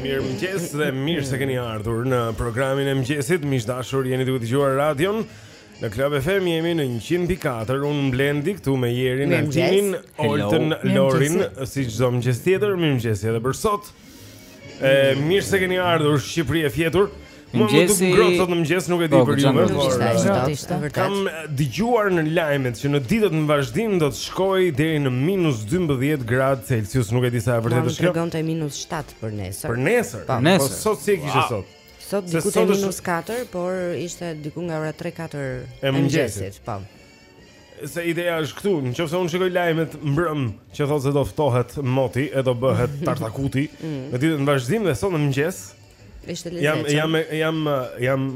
Mirëmëngjes dhe mirë se keni ardhur në programin e mëngjesit. Miq të dashur, jeni duke dëgjuar radion në Club FM jemi në 104. Unë Blendi këtu me Jerin, Altinin, Oltën, Lorin, si çdo mëngjes tjetër. Mirëmëngjes edhe për sot. E mirë se keni ardhur Shqipëri e fjetur. Mua më duk ngrohtë sot në mëngjes, nuk e di po, për ju, por do të ishte vërtet. Kam dëgjuar në lajme që në ditët në vazhdim do të shkojë deri në minus 12 gradë Celsius, nuk e di sa e vërtetë është kjo. Do të minus 7 për nesër. Për nesër. Po, po sot si e kishte sot? Sot diku te minus 4, por ishte diku nga ora 3-4 e mëngjesit, po. Se ideja është këtu, në qoftë se unë shikoj lajmet mbrëm që thotë se do ftohet moti e do bëhet tartakuti mm. Në ditët në vazhdim dhe sot në mëngjes Ishte lezetshëm. Jam jam jam jam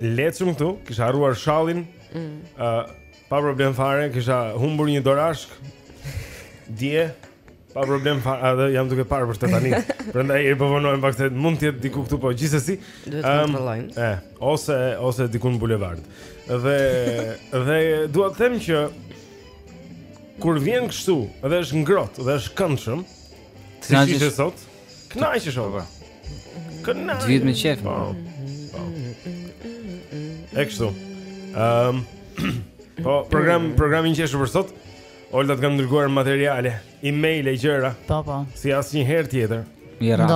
lehtshëm këtu, kisha harruar shallin. Ëh, mm. uh, pa problem fare, kisha humbur një dorashkë. Dje pa problem fare, edhe jam duke parë për të tani. Prandaj e po vonojmë pak se mund të jetë diku këtu po gjithsesi. Duhet të kontrollojmë. Um, eh, ose ose diku në bulevard. Dhe dhe dua të them që kur vjen kështu, edhe është ngrohtë, edhe është këndshëm. Ti na sot. Kënaqesh ore. Kënaqesh. Gjithë me qejf. Po. po. E kështu. Ehm. Po, program programin që është për sot. Olta të kam dërguar materiale, emaile e gjëra. Po, po. Si asnjëherë tjetër. Mirë.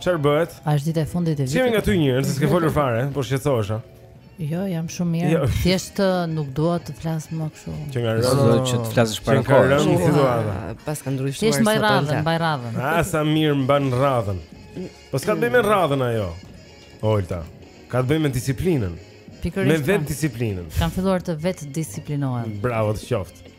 Çfarë bëhet? Është dita e fundit e vitit. Çemi nga ty Jera, s'ke folur fare, po shqetësohesha. Jo, jam shumë mirë. Jo. Thjesht nuk dua të flas më kështu. Që nga rëndë do që të flasësh para kohës. Ka rëndë situata. Pas ka ndryshuar. Thjesht mbaj radhën, mbaj radhën. Ah, sa mirë mban radhën. Po s'ka të bëjë me radhën ajo. Olta. Ka të bëjë me disiplinën. Pikërisht. Me vetëdisiplinën. Kam filluar të vetëdisiplinohem. Bravo, të qoftë.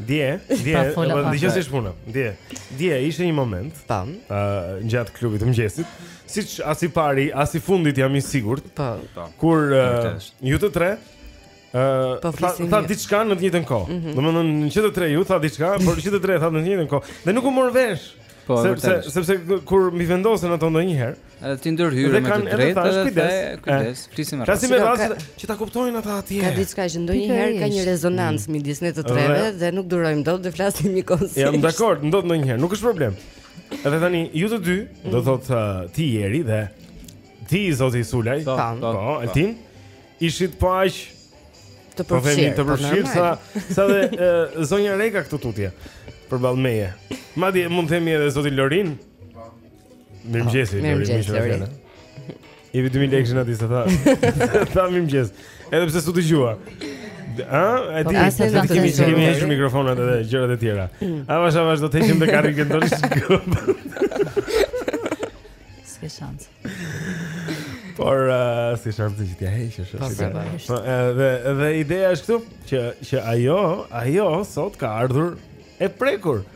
Dje, dje, po dëgjo si është puna. Dje. Dje ishte një moment. Tam. Ë, uh, gjatë klubit të mëngjesit, siç as i pari, as i fundit jam i sigurt. Po. po. Kur uh, ju të tre Uh, po tha, tha diçka në të njëjtën kohë. Mm -hmm. Domethënë që të tre ju thatë diçka, por që të tre thatë në të njëjtën kohë. Dhe nuk u mor vesh. Po, sepse sepse kur mbivendosen ato ndonjëherë, Edhe ti ndërhyre me të drejtë dhe kujdes, kujdes, flisim me radhë. Flisim me radhë që ta kuptojnë ata atje. Ka diçka që ndonjëherë ka një rezonancë mm. midis ne të treve dhe nuk durojmë dot dhe flasim njëkohësisht. Jam dakord, ndodh ndonjëherë, nuk është problem. Edhe tani ju të dy do mm. thotë uh, ti Jeri dhe ti zoti Sulaj. Po, po, po, Altin. Ishit po aq të përfshirë, të përfshirë sa sa dhe uh, zonja Reka këtu tutje. Përballë meje. Madje mund të themi edhe zoti Lorin. Mirëmëngjes, mirëmëngjes Lori. Evi 2000 lekë në disa tha. Tha mirëmëngjes. Edhe pse s'u dëgjua. A, e di, se po, ti kemi që kemi hequr mikrofonat edhe gjërat e tjera. Mm. Avash avash do të heqim dhe karrigen do S'ke shans. Por uh, si shans të gjithja heqë është si po, po, dhe, dhe ideja është këtu Që, që ajo, ajo sot ka ardhur e prekur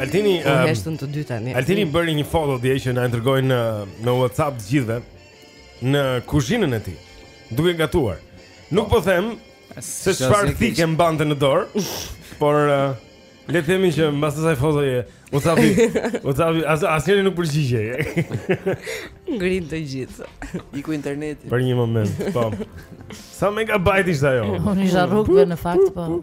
Altini po ehm, heshtën të dy tani. Altini bëri një foto dje që na e dërgoi në në WhatsApp të gjithëve në kuzhinën e tij, duke gatuar. Nuk po, po them se çfarë thike mbante në dorë, por eh, le të themi që mbas asaj fotoje WhatsAppi, WhatsAppi as asnjëri nuk përgjigjej. Ngrinë të gjithë. Iku interneti. Për një moment, po. Sa megabajt ishte ajo? Unë isha rrugëve në fakt, po.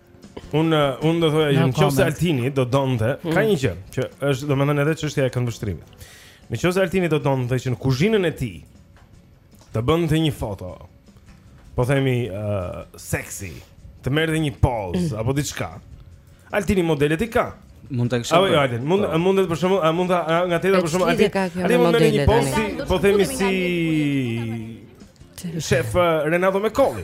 Un un do thoja që nëse Altini do donte, mm. ka një gjë që është domethënë edhe çështja e këndvështrimit. Nëse Altini do donte që në kuzhinën e tij të bënte një foto, po themi uh, sexy, të merrte një poz mm. apo diçka. Altini modelet i ka. Mund ta kishte. Apo Altin, mund po. mund të për shembull, a mund ta konkretizoj për shembull Altin. Ai mund të merrte një poz, po themi si shef uh, Renato Mekolli.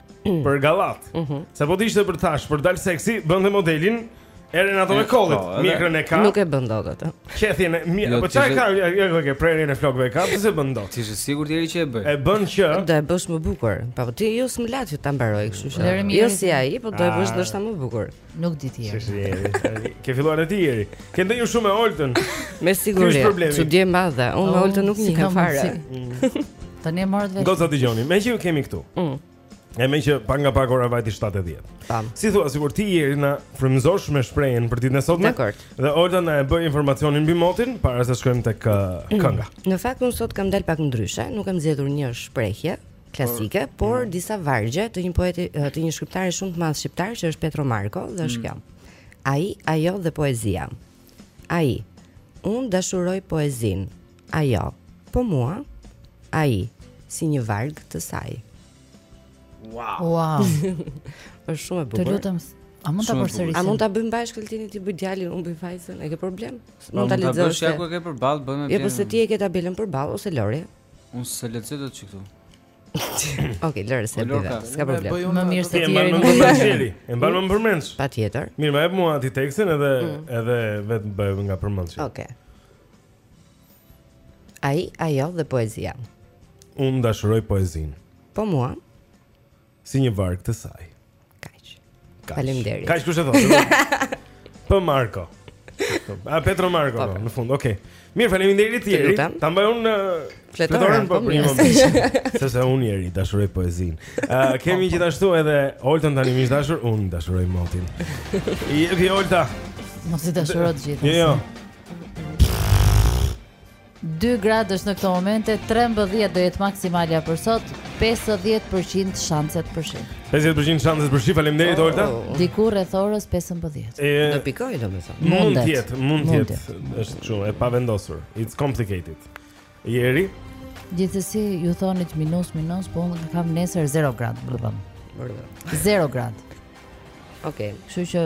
për gallat. Mm -hmm. Se po të ishte për tash, për dal seksi, bënte modelin e Renato Mekollit, po, mjekrën e ka. Nuk e bën dot atë. Qethin, jo, po ç'ka, jo, jo, ke prerjen e flokëve ka, pse s'e bën dot? Ti je e sigurt Tieri që e bën? E bën që do e bësh më bukur. Po ti jo s'më la që ta mbaroj, kështu që. Jo si ai, po do e bësh ndoshta më bukur. Nuk di ti. Ke filluar Tieri. Ke ndenjur shumë me Oltën. Me siguri. Çudi e madhe. Unë me oh, Oltën nuk rrika fare. Mm. Tani e morët vesh. Goca dëgjoni. Meqë ju kemi këtu. Mm. E meqë pak nga pak ora vajti 7:10. Tam. Si thua sikur Tieri të na frymëzojë me shprehjen për ditën e sotme? Dakor. Dhe Olta na bën informacionin mbi motin para se të shkojmë tek uh, mm. kënga. Në fakt unë sot kam dalë pak ndryshe, nuk kam zgjedhur një shprehje, klasike, por mm. disa vargje të një poeti, të një shkriptari shumë të madh shqiptar që është Petro Marko dhe është mm. kjo. Ai, ajo dhe poezia. Ai, unë dashuroj poezinë. Ajo, po mua. Ai, si një varg të saj. Wow. Wow. është shumë e bukur. Të lutem. A mund ta përsërisim? A mund ta bëjmë bashkë Altini ti bëj djalin, unë bëj vajzën, e ke problem? Mund ta lexosh. Po, mund ta bësh ja ku e ke përballë, bëjmë. Jo, po se ti e ke tabelën përballë ose Lori? Unë s'e lexoj dot që këtu. Ok, lëre se e bëj vetë, s'ka problem. Më mirë se Tieri. E mban më përmendsh. Patjetër. Mirë, më jep mua atë tekstin edhe mm. edhe vetë bëj nga përmendshja. Ok. Ai, ajo dhe poezia. Unë dashuroj poezinë. Po mua. Si një varg të saj. Kaq. Faleminderit. Kaq kush e thotë? Po Marko. A Petro Marko po, po, në fund. Okej. Okay. Mirë, faleminderit ti. Ta mbaj unë fletoren po, po për një moment. Sepse unë Jeri dashuroj poezinë. Ë kemi gjithashtu edhe Oltën tani meqë ra fjala, unë dashuroj motin. E pra Olta. Mos i dashuro të gjithë. Jo, jo. Dy gradë është në këto momente, 13 do jetë maksimalja për sot, 50% shanset për shi. 50% shanset për shi, faleminderit oh. Olta. Diku rreth orës 15. E, në pik domethënë. Mund të jetë, mund të jetë. Është kështu, e pavendosur. It's complicated. Jeri. Gjithsesi ju thonit minus minus, po unë kam nesër 0 grad, më thon. 0 grad. Okej. Okay. Kështu që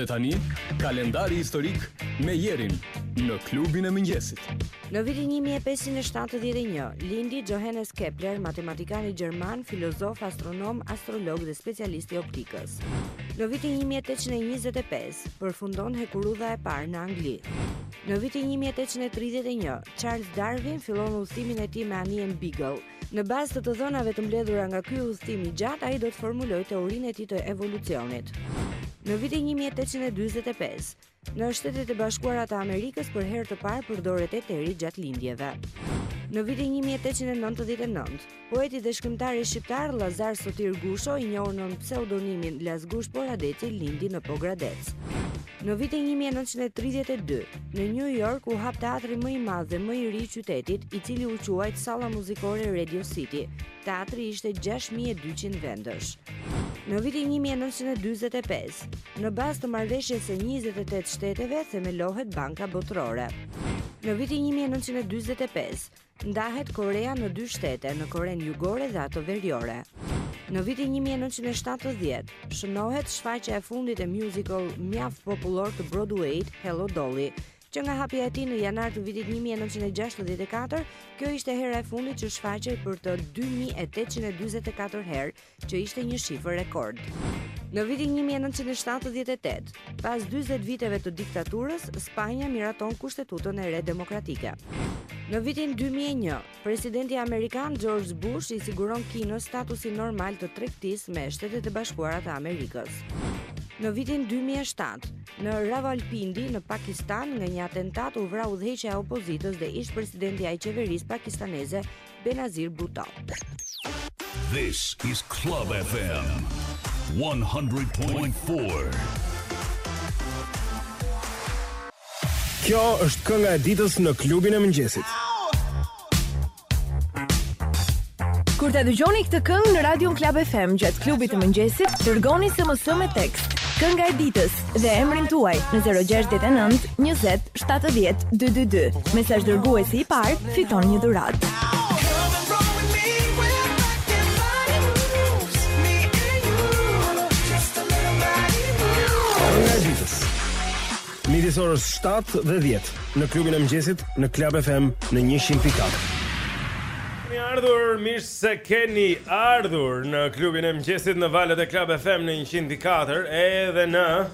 Dhe tani, kalendari historik me Jerin në klubin e mëngjesit. Në vitin 1571, lindi Johannes Kepler, matematikani gjerman, filozof, astronom, astrolog dhe specialist i optikës. Në vitin 1825, përfundon hekurudha e parë në Angli. Në vitin një mijë e tetëqind e tridhjetë e një, Charles Darwin fillon udhëtimin e tij me anijen Beagle. Në bazë të të dhënave të mbledhura nga ky udhëtim i gjatë, ai do të formulojë teorinë e tij të evolucionit. Në vitin një mijë e tetëqind e dyzet e pesë, në Shtetet e Bashkuara të Amerikës për herë të parë përdoret eteri gjatë lindjeve. Në vitin një mijë e tetëqind e nëntëdhjetë e nëntë, Poeti dhe shkrimtari shqiptar Lazar Sotir Gusho, i njohur nën pseudonimin Lasgush Poradeci, lindi në Pogradec. Në vitin 1932, në New York u hap teatri më i madh dhe më i ri i qytetit, i cili u quajt Salla Muzikore Radio City. Teatri ishte 6200 vendësh. Në vitin 1945, në bazë të marrëveshjes së 28 shteteve themelohet Banka Botërore. Në vitin 1945, Ndahet Korea në dy shtete, në Korenë Jugore dhe atë Veriore. Në vitin 1970, shënohet shfaqja e fundit e musical mjaft popullor të Broadway-t, Hello Dolly. Që nga hapja e tij në janar të vitit 1964, kjo ishte hera e fundit që shfaqej për të 2844 herë që ishte një shifër rekord. Në vitin një mijë e nëntëqind e shtatëdhjetë e tetë, pas dyzet viteve të diktaturës, Spanja miraton kushtetutën e re demokratike. Në vitin dy mijë e një, presidenti amerikan George Bush i siguron Kinës statusin normal të tregtisë me Shtetet e Bashkuara të Amerikës. Në vitin 2007, në Rawalpindi, në Pakistan, nga një atentat u vra udhëheqja e opozitës dhe ish-presidentja e qeverisë pakistaneze, Benazir Bhutto. This is Club FM 100.4. Kjo është kënga e ditës në klubin e mëngjesit. Kur ta dëgjoni këtë këngë në Radio Klab FM gjatë klubit të mëngjesit, dërgoni SMS me tekst kënga e ditës dhe emrin tuaj në 069 20 70 222 Mesazh dërguesi i parë fiton një dhuratë. Midis orës 7 dhe 10 në klubin e mëngjesit në Club FM në 100.4. Mirë se ardhur, mirë se keni ardhur në klubin e mëngjesit në valët e Club FM në 104 edhe në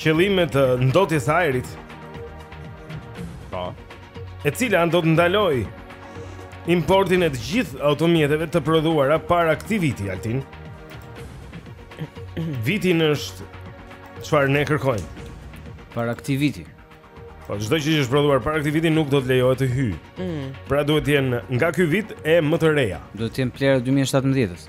qëllime të ndotjes së ajrit. Po. E cila do të ndalojë importin e të gjithë automjeteve të prodhuara para këtij viti altin. Viti është çfarë ne kërkojmë para këtij viti. Pra çdo gjë që është prodhuar para këtij viti nuk do të lejohet të hyjë. Mm. Pra duhet të jenë nga ky vit e më të reja. Duhet të jenë plera 2017-s.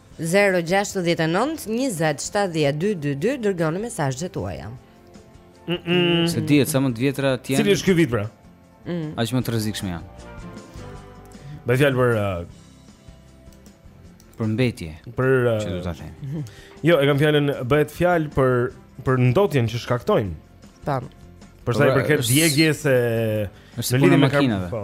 Zero gjashtëdhjetë e nëntë njëzet shtatëdhjetë dy dy dy dërgoni mesazhet tuaja. Se dihet sa më të vjetra të jenë. Cili është ky vit pra? Mm. Aq më të rrezikshme janë. Bëhet fjalë për uh, për mbetje. Për uh, që do ta them. Jo, e kam fjalën bëhet fjalë për për ndotjen që shkaktojnë. Tam. Për sa i pra, përket djegjes së lëndës së makinave. Po.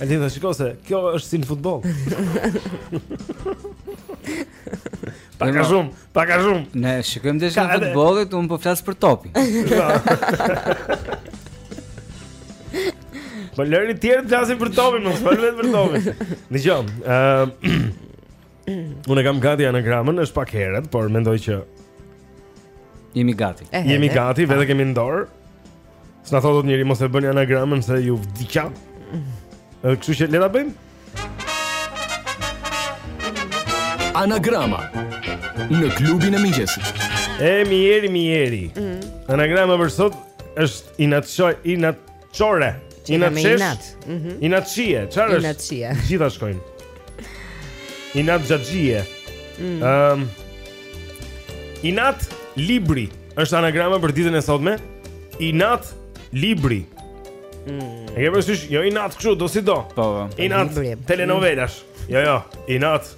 Alinda, shiko se kjo është si në futbol Pak a shumë, pak a shumë Ne shikojmë ndeshjen e futbollit, unë po flas për topin Po lëri të tjerët të flasin për topin, mos fol vetë për topin. Dëgjo, ë Unë e kam gati anagramën, është pak herët, por mendoj që jemi gati. E, jemi gati, vetë kemi në dorë. S'na thotë njeri mos e bëni anagramën se ju vdiqa. Edhe kështu që le ta bëjmë. Anagrama në klubin e mëngjesit. E mieri mieri. Mm. Anagrama për sot është inatçor inat Çore. Që nga me inat. Mhm. Inatçie. Çfarë është? Inatçie. Gjitha shkojnë. Inat xhaxhije. Ëm. Mm. Ehm, inat libri është anagrama për ditën e sotme. Inat libri. Mm. E ke parasysh, jo inat kështu, dosido. Po, po. Inat telenovelash. Jo, jo, inat.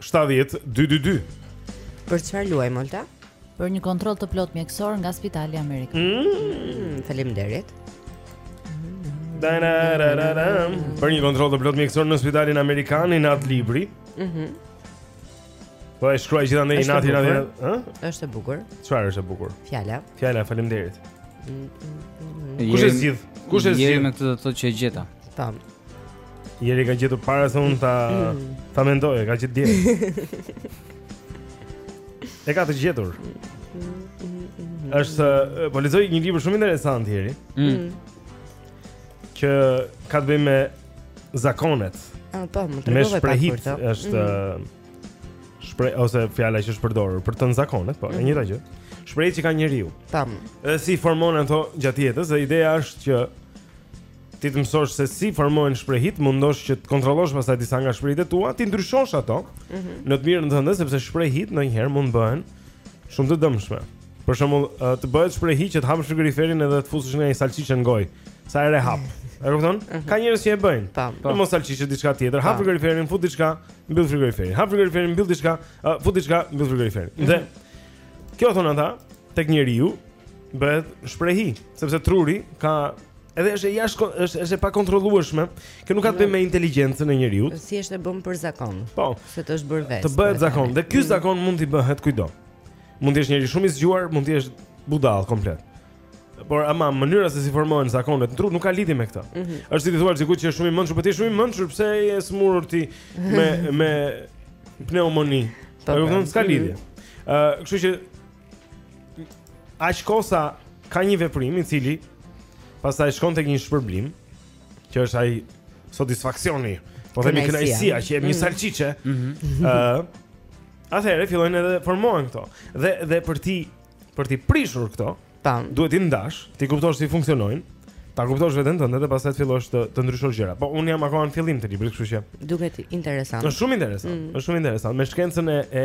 70 222. Për çfarë luajmë Olta? Për një kontroll të plot mjekësor nga Spitali Amerikan. Mm, Faleminderit. Për një kontroll të plot mjekësor në Spitalin Amerikan një Natë Libri. Mhm. Mm po e shkruaj gjithandaj një Natë Libri, ë? Është e bukur. Çfarë është e bukur? Fjala. Fjala, faleminderit. Mm, mm, mm, Kush e zgjidh? Kush e zgjidh? Jeri me këtë do të thotë që e gjeta. Tam. Jeri e ka gjetur para se unë ta ta mendoj, e ka gjetur dje. e ka të gjetur. Është po lexoj një libër shumë interesant Jeri. Mm. mm. Që ka të bëjë me zakonet. Ah, po, më tregove pak. Me shprehit është mm. shprehi ose fjala që është përdorur për të thënë zakonet, po, e mm. njëjta gjë. Shprehit që ka njeriu. Tam. Edhe si formon ato gjatë jetës, dhe ideja është që ti të mësosh se si formohen shprehit, mundohesh që të kontrollosh pastaj disa nga shprehitë e tua, t'i ndryshosh ato. Mm -hmm. Në të mirën tënde sepse shprehit ndonjëherë mund të bëhen shumë të dëmshme. Për shembull, të bëhet shprehi që të hapësh frigoriferin edhe të fusësh një salçiçe në gojë, sa herë e hap. E kupton? Mm -hmm. Ka njerëz që e bëjnë. Po, po. Mos salçiçe diçka tjetër, hap frigoriferin, fut diçka, mbyll frigoriferin. Hap frigoriferin, mbyll diçka, fut diçka, mbyll frigoriferin. Mm -hmm. Dhe Kjo thonë ata, tek njeriu bëhet shprehi, sepse truri ka edhe është e jashtë është është e pakontrollueshme, kjo nuk ka të bëjë me inteligjencën e njeriut. Siç është e bën për zakon? Po, se të është bërë vetë. Të bëhet zakon, dhe ky mm. zakon mund t'i bëhet kujdo. Mund të jesh njeri shumë i zgjuar, mund të jesh budall komplet. Por ama mënyra se si formohen zakonet në trup nuk ka lidhje me këtë. Mm -hmm. Është si të thuash sikur që është shumë i mençur, po ti je shumë i mençur pse je sëmurur ti me me pneumoni. Po nuk ka lidhje. Ëh, uh, kështu që për sa kohë ka një veprim i cili pastaj shkon tek një shpërblim, që është ai satisfaksioni, po themi kënaqësia që jemi mm -hmm. salçiçe. Ëh, mm -hmm. uh, atëherë fillojnë edhe formohen këto. Dhe dhe për t'i për t'i prishur këto, tam, duhet t'i ndash, t'i kuptosh si funksionojnë. Ta kuptosh veten tënde dhe pastaj të fillosh të të ndryshosh gjëra. Po un jam akoma në fillim të librit, kështu që duket interesant. Është shumë interesant. Mm. Është shumë interesant me shkencën e, e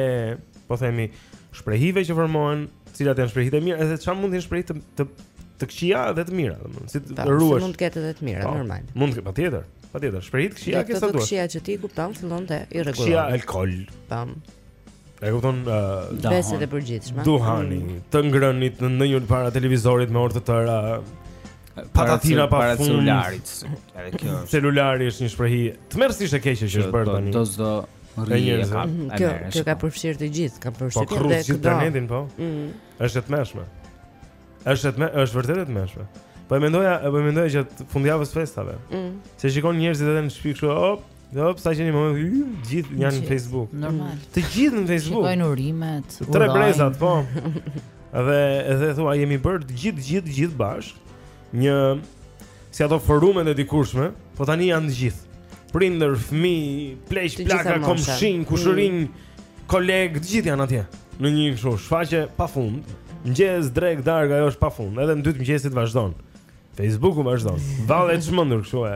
po themi shprehive që formohen, cilat janë shprehit e mira, edhe çfarë mund të jenë shprehit të të të këqija dhe të mira, domethënë, si t'i ruash. Mund të ketë edhe të mira, pa, po, normal. Mund të ketë patjetër. Patjetër, shprehit këqija që sa duhet. Këqija që t'i kuptosh fillon t'i rregullosh. Këqija alkool. Tam. E kupton uh, veset e përgjithshme. Duhani, mm. të ngrënit të ndenjurit para televizorit me orë të tëra. Patatina pa fund celulari. Edhe kjo. Celulari është një shprehi tmerrsisht e keqe që është bërë tani. Do do rrije ka. Mhm, kjo kjo ka përfshirë të gjithë, ka përfshirë po, edhe këtë planetin po. Ëh. Mm. Është e tmerrshme. Është me, është vërtet e tmerrshme. Po e mendoja, po e mendoja gjatë fundjavës festave. Mm. Se shikon njerëzit edhe në shtëpi kështu, hop, hop, se tani të gjithë janë në Facebook. Normal. Mm. Të gjithë në Facebook. Shikojnë urimet. Tre brezat, po. Dhe edhe thua jemi bërë të gjithë gjithë gjithë bashkë një si ato forumet e dikurshme, po tani janë të gjithë. Prindër, fëmijë, pleq, plaka, komshinj, kushërinj, mm. kolegë, të gjithë janë atje. Në një kështu shfaqje pafund, mëngjes drekë darkë ajo është pafund, edhe në dy të mëngjesit vazhdon. Facebooku vazhdon. Valle e çmendur kështu e.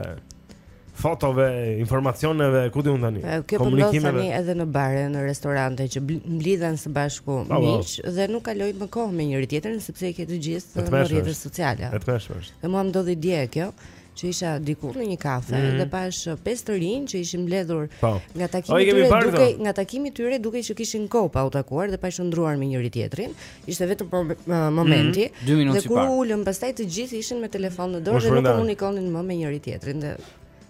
fotove, informacioneve, ku di unë tani. Kjo po ndodh tani edhe në bare, në restorante që mblidhen së bashku miq dhe nuk kalojnë më kohë me njëri tjetrin sepse i ke të gjithë në rrjetet sociale. Vetëm është. Dhe mua më ndodhi dje kjo që isha diku në një kafe mm -hmm. dhe pashë uh, pesë të rinj që ishin mbledhur po. nga takimi i tyre dukej nga takimi i tyre dukej që kishin kohë pa u takuar dhe pa qëndruar me njëri tjetrin Ishte vetëm për momentin. Mm -hmm. Dy minutëshi i parë. Dhe kur u ulën, pastaj të gjithë ishin me telefon në dorë dhe nuk komunikonin më me njëri tjetrin dhe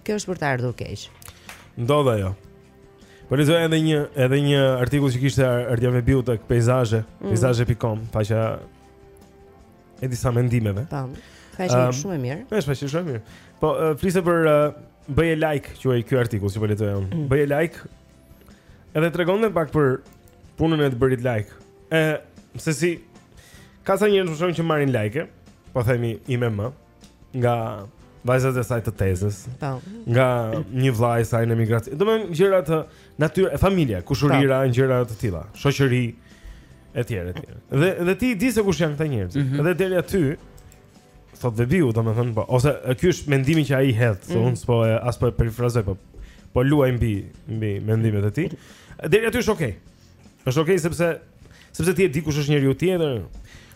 kjo është për të ardhur keq. Ndodh ajo. Po lexoja edhe një edhe një artikull që kishte Ardian Vehbiu tek peizazhe, mm. peizazhe.com, faqja e disa mendimeve. Po. Faqja um, shumë e mirë. Po, është faqja shumë e mirë. Po uh, fliste për uh, bëje like quhej ky artikull që po lexoja unë. Mm. Bëje like Edhe tregonte pak për punën e të bërit like. E se si ka ca njerëz shumë që marrin like, po themi ime më nga vajzat e saj të tezës. Po. Nga një vëlla i saj në emigracion. Domethënë gjëra të natyrës, familja, kushërira, po. gjëra të tilla, shoqëri etj etj. Dhe dhe ti di se kush janë këta njerëz. Mm -hmm. Dhe deri aty thotë Vehbiu, domethënë po, ose ky është mendimi që ai hedh, mm. thonë, po as po e perifrazoj, po po luaj mbi mbi mendimet e tij. Deri aty është okay. Është okay sepse sepse ti e di kush është njeriu tjetër.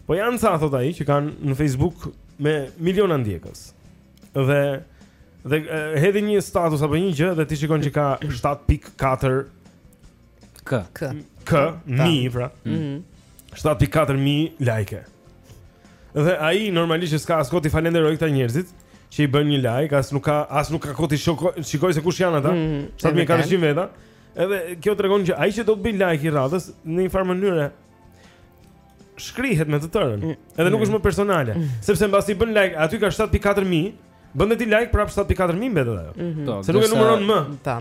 Po janë ca thotë ai që kanë në Facebook me miliona ndjekës. Dhe dhe hedhin një status apo një gjë dhe ti shikon që ka 7.4 K. K. K. Mijë, pra. Mm -hmm. 7.4 mijë like. Dhe ai normalisht s'ka as kohë t'i falenderojë këta njerëzit që i bën një like, as nuk ka as nuk ka kohë t'i shikojë se kush janë ata. Mm -hmm. 7000 ka rëndësi veta. Edhe kjo tregon që ai që do të bëjë like-un e radhës në një farë mënyre shkrihet me të tërën. Mm. Edhe nuk është më personale, mm. sepse mbasi bën like, aty ka 7.4 mijë, Bën dhe ti like prap 7.4 mijë mbetet ajo. Mm -hmm. Se nuk e numëron më.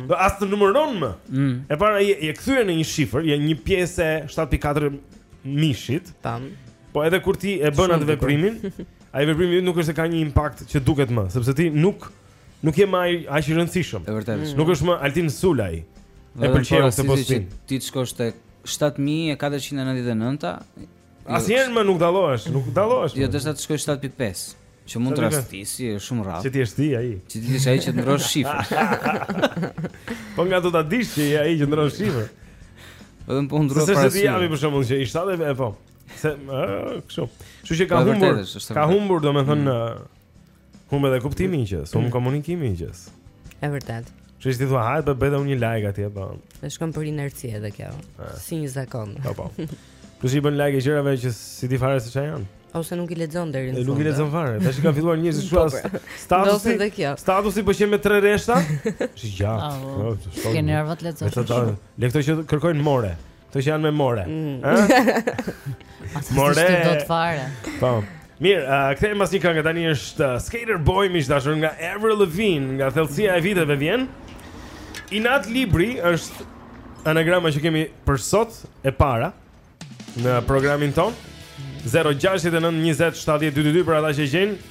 Do as të numëron më. Mm. E para je, je kthyer në një shifër, je një pjesë e 7.4 mijëshit. Tam. Po edhe kur ti e bën atë veprimin, ai veprimi nuk është se ka një impakt që duket më, sepse ti nuk nuk je më aq i rëndësishëm. E vërtetë. Mm. Nuk është më Altin Sulaj. E pëlqeu këtë postim. Ti shkosh tek 7499 Asnjëherë më nuk dallohesh, nuk dallohesh. Jo, do të shkosh 7.5, që mund të rastisë, është shumë rrallë. Që ti të jesh ti ai. Që ti të jesh ai që ndron shifrën? Po nga do ta dish që je ai që ndron shifrën? Vetëm po ndron para. Se ti jam për shembull që i 7 e po. Se kështu. Kështu që ka humbur. Ka humbur, domethënë, mm. Humbe dhe kuptimi i gjësë, humbe mm. komunikimi i gjësë. E vërtetë. Që ti thua, hajt po bëj dhe unë një like atje, po. E shkon për inerci edhe kjo, e. si një zakon. Po, po. Plus i bën like gjërave që s'i di fare se çfarë janë? Ose nuk i lexon deri në fund. Nuk i lexon fare. Tashi kanë filluar njerëz të shuas. Po, po. Statusi. Statusi po qe me tre rreshta? Është i gjatë. Po, s'ke nerva ta lexosh. Le këto që kërkojnë more. Këto që janë me more mm. More Ata do të fare Po Mirë, uh, kthehemi mbas një, kënga tani është uh, Skater Boy miq të dashur nga Avril Lavigne Nga thellësia e viteve vjen Inat libri është Anagrama që kemi për sot e para Në programin tonë 069 20 70 22 Për ata që gjejnë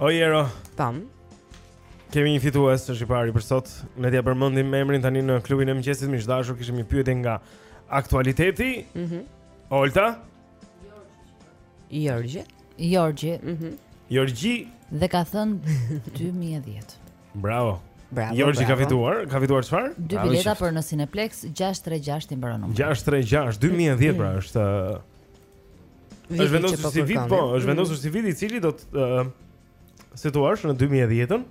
O Jero. Tam. Kemi një fitues që është i pari për sot. Ne t'ia përmendim emrin tani në klubin e mëngjesit miq të dashur, kishim një pyetje nga aktualiteti. Mhm. Mm Olta. Jorgji. Jorgji. Mhm. Mm Jorgji dhe ka thënë 2010. Bravo. Bravo. Jorgji ka fituar, ka fituar çfarë? Dy bileta për në Cineplex 636 i mbaron numri. 636 2010 pra është Është vendosur po si vit, po, është mhm. vendosur si vit i cili do të uh, si të thuash në 2010-ën,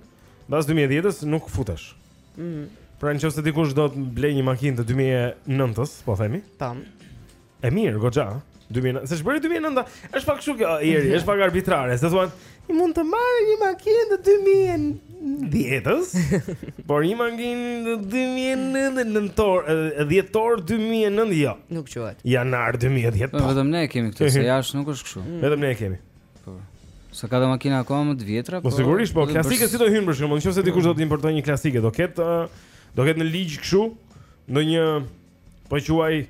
mbas 2010-s nuk futesh. Ëh. Mm. Pra në qoftë dikush do të blejë një makinë të 2009-s, po themi? Tam. E mirë, goxha. 2009, se ç'bëri 2009, është pak kështu kjo, ieri, është pak arbitrare, se thua, I mund të marrë një makinë të 2010-ës, por një makinë të 2009-tor, dhjetor 2009 jo. Nuk quhet. Janar 2010. Po vetëm ne e kemi këtë, se jashtë nuk është kështu. Mm. Vetëm ne e kemi. Po. Se ka dhe makina akoma më të vjetra, po. Po sigurisht, po klasike si do hyjnë për shembull, nëse dikush do të importojë një klasike, do ketë do ketë në ligj kështu, ndonjë Po quaj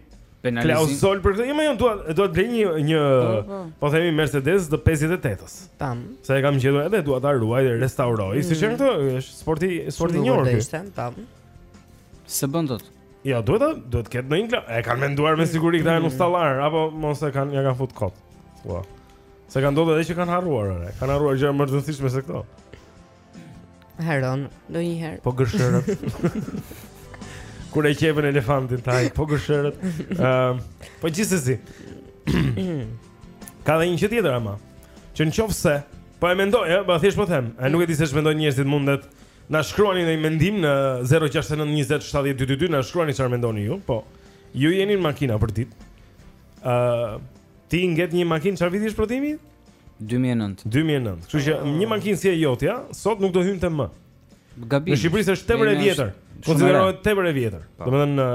klauzolë për këtë. Jo, unë jam, dua dua të blej një një po, po. po themi Mercedes të 58-s. Tam. Se e kam gjetur edhe dua ta ruaj dhe restauroj, mm. siç janë këto, është sporti sporti i njohur. Tam. S'e bën dot. Jo, duhet të duhet të ketë ndonjë kla. E kanë menduar me siguri këta janë mm. ustallarë apo mos e kanë ia kanë fut kot. Po. Se ka ndodhur edhe që kanë harruar, ore. Kanë harruar gjëra më të rëndësishme se këto. Haron, do një herë Po gërshërët Kur e qepën elefantin taj Po gërshërët uh, Po gjithsesi Ka dhe një që tjetër ama Që në qofë se Po e mendoj, e, pra thjesht po them E nuk e di se çfarë mendoj njështë mundet Na shkruani një mendim në 069 20 70 222 Na shkruani çfarë mendoni ju Po Ju jeni në makina përditë uh, Ti nget një makinë çfarë viti është prodhimi? 2009. 2009. Kështu që një makinë si e jotja sot nuk do hynte më. Gabim. Në Shqipëri është tepër e vjetër. Konsiderohet tepër e vjetër. Po. Domethënë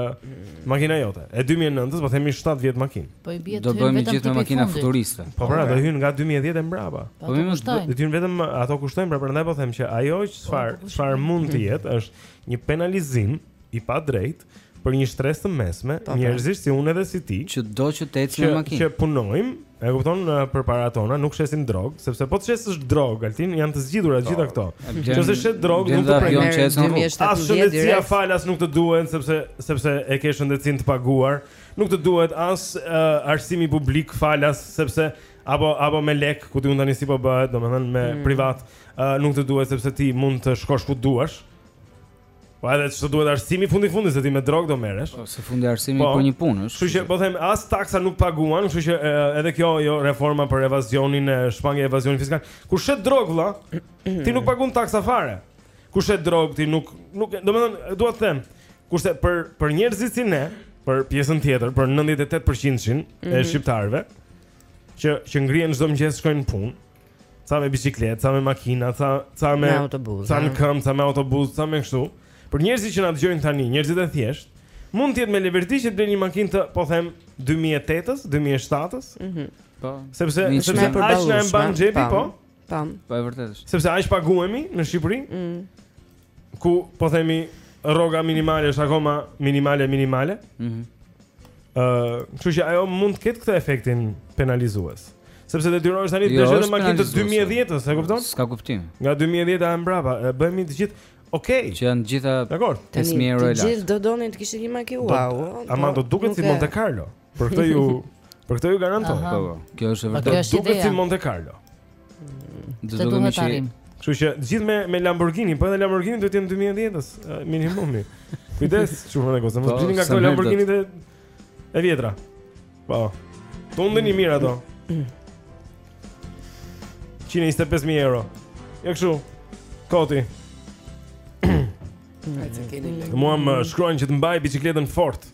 makina jote e 2009-s, po themi 7 vjet makinë. Po i bie ty vetëm. Do bëhemi gjithë me makina futuriste. Po pra, do hyjnë nga 2010 e mbrapa. Po më kushtojnë. Do të hyjnë vetëm ato kushtojnë, pra prandaj po them që ajo çfarë po, po, çfarë mund të jetë është një penalizim i padrejtë për një shtresë të mesme, po, po. njerëzish si unë edhe si ti, që do që të ecim me makinë. Që punojmë, e kupton për para tona, nuk shesim drogë, sepse po të shesësh drogë, Altin janë të zgjidhura po, gjitha këto. Nëse shet drogë, nuk të pranon që ecën rrugë. As shëndetësia falas nuk të duhet sepse sepse e ke shëndetësinë të paguar, nuk të duhet as uh, arsimi publik falas sepse apo apo me lek, ku ti mund tani si po bëhet, domethënë me mm. privat, uh, nuk të duhet sepse ti mund të shkosh ku duash. Po edhe ç'të duhet arsimi fundi fundit se ti me drogë do merresh. Po se fundi arsimi po, për një punë është. Kështu që po them as taksa nuk paguan, kështu që edhe kjo jo reforma për evazionin, shmangie evazionin fiskal. Kur shet drogë vlla, ti nuk paguan taksa fare. Kur shet drogë ti nuk nuk domethënë dua të them, kurse për për njerëzit si ne, për pjesën tjetër, për 98%-shin mm -hmm. e mhm. shqiptarëve që që ngrihen çdo mëngjes shkojnë në punë. ca me biçikletë, ca me makina, ca ca me autobus, ca me këmbë, ca me autobus, ca me kështu. Për njerëzit që na dëgjojnë tani, njerëzit e thjeshtë, mund të jetë me leverti që të blejnë një makinë të, po them, 2008-s, 2007-s. Mhm. Po. Sepse sepse aq na e mban xhepi, po. Tam. Po e vërtetë është. Sepse aq paguhemi në Shqipëri. Mhm. ku po themi rroga minimale është akoma minimale minimale. Ëh. Mm Ëh, uh, kështu që ajo mund të ketë këtë efektin penalizues. Sepse detyrohesh tani të jo, dëshiroj makinë të 2010-s, e kupton? S'ka kuptim. Nga 2010-a e mbrapa, e bëhemi të gjithë Okej. Okay. Që janë gjitha Dakor. 5000 euro. Të gjithë do donin të kishin një makinë. Wow. Ama do duket si Monte Carlo. Për këtë ju Për këtë ju garantoj. Po, po. Kjo është e vërtetë. Do duket si Monte Carlo. Do të duhet të arrijmë. Kështu që gjithë me me Lamborghini, po edhe Lamborghini duhet të jenë 2010-s, minimumi. Kujdes, çuha ne kosëm. Mos dini nga këto Lamborghini të e vjetra. Po. Tundeni mirë ato. 125000 euro. Ja kështu. Koti. Mm. Mua më shkruan që të mbaj biçikletën fort.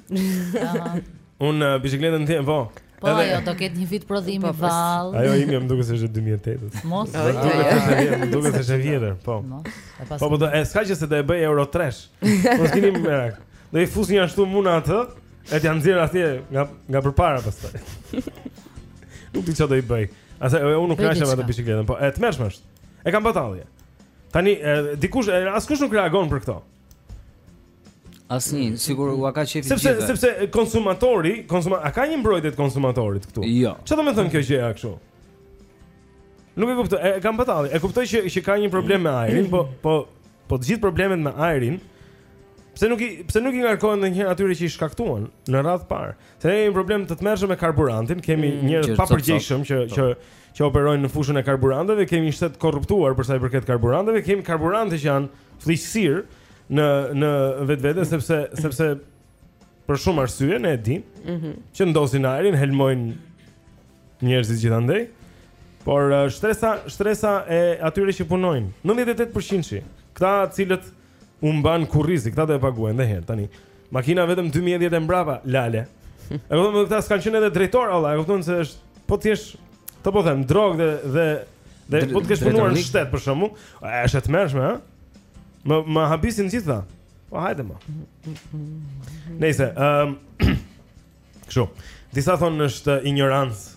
Un uh, biçikletën them, po. Po, edhe... ajo do ketë një vit prodhimi po, po. vall. Ajo imja më duket se është 2008. Mos. Do të thotë duket se është vjetër, po. Mos. Po po do e s'ka që se do e bëj Euro 3. Mos keni më merak. Do i fusni ashtu muna atë, e t'ia nxjerr atje nga nga përpara pastaj. Nuk di çfarë do i bëj. Asa unë nuk kërcem atë biçikletën, po e tmerrshme është. E kam batalje. Tani dikush askush nuk reagon për këto. Asnjë, sigur ua ka qefi gjithë. Sepse sepse konsumatori, konsuma, a ka një mbrojtje të konsumatorit këtu? Jo. Çfarë do të thotë kjo gjëja kështu? Nuk e kuptoj, e kam batalje. E kuptoj që që ka një problem me ajrin, po po po të gjithë problemet me ajrin, pse nuk i pse nuk i ngarkohen ndonjëherë atyre që i shkaktuan në radhë parë? Se ne kemi problem të tmerrshëm me karburantin, kemi mm, njerëz të papërgjegjshëm që po. që që operojnë në fushën e karburanteve, kemi një shtet korruptuar për sa i përket karburanteve, kemi karburante që janë fëlliqësirë në në vetvete sepse sepse për shumë arsye ne e dimë mm -hmm. që ndotin ajrin, helmojnë njerëzit gjithandej. Por uh, shtresa shtresa e atyre që punojnë, 98%-shi, këta të cilët U mban kurrizi, këta do e paguajnë dhe një herë tani. Makina vetëm 2010 e mbrapa, lale. E kupton se këta s'kan qenë edhe drejtor, Allah, e kupton se është po ti është të po them drogë dhe dhe dhe Dr po të kesh punuar në shtet për shembull, është e tmerrshme, ha? Më më habisin gjithë ta. Po hajde më. Nëse, ehm, um, kështu. Disa thonë është injorancë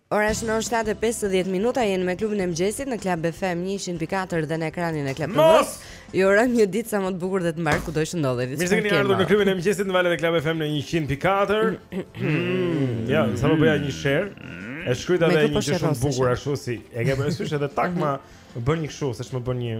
Ora është në orë 7:50 minuta jeni me klubin e mëngjesit në Club FM 100.4 dhe në ekranin e Club TV. Ju urojmë një ditë sa më të bukur dhe të mbarë kudo që ndodheni. Mirë se keni ardhur në klubin e mëngjesit në valët e Club FM në 100.4. Mm, ja, sa më bëra një share. Mm. E shkruajta edhe një gjë shumë të bukur ashtu si. E ke parasysh edhe takma mm-hmm. bën një kështu, s'është më bën një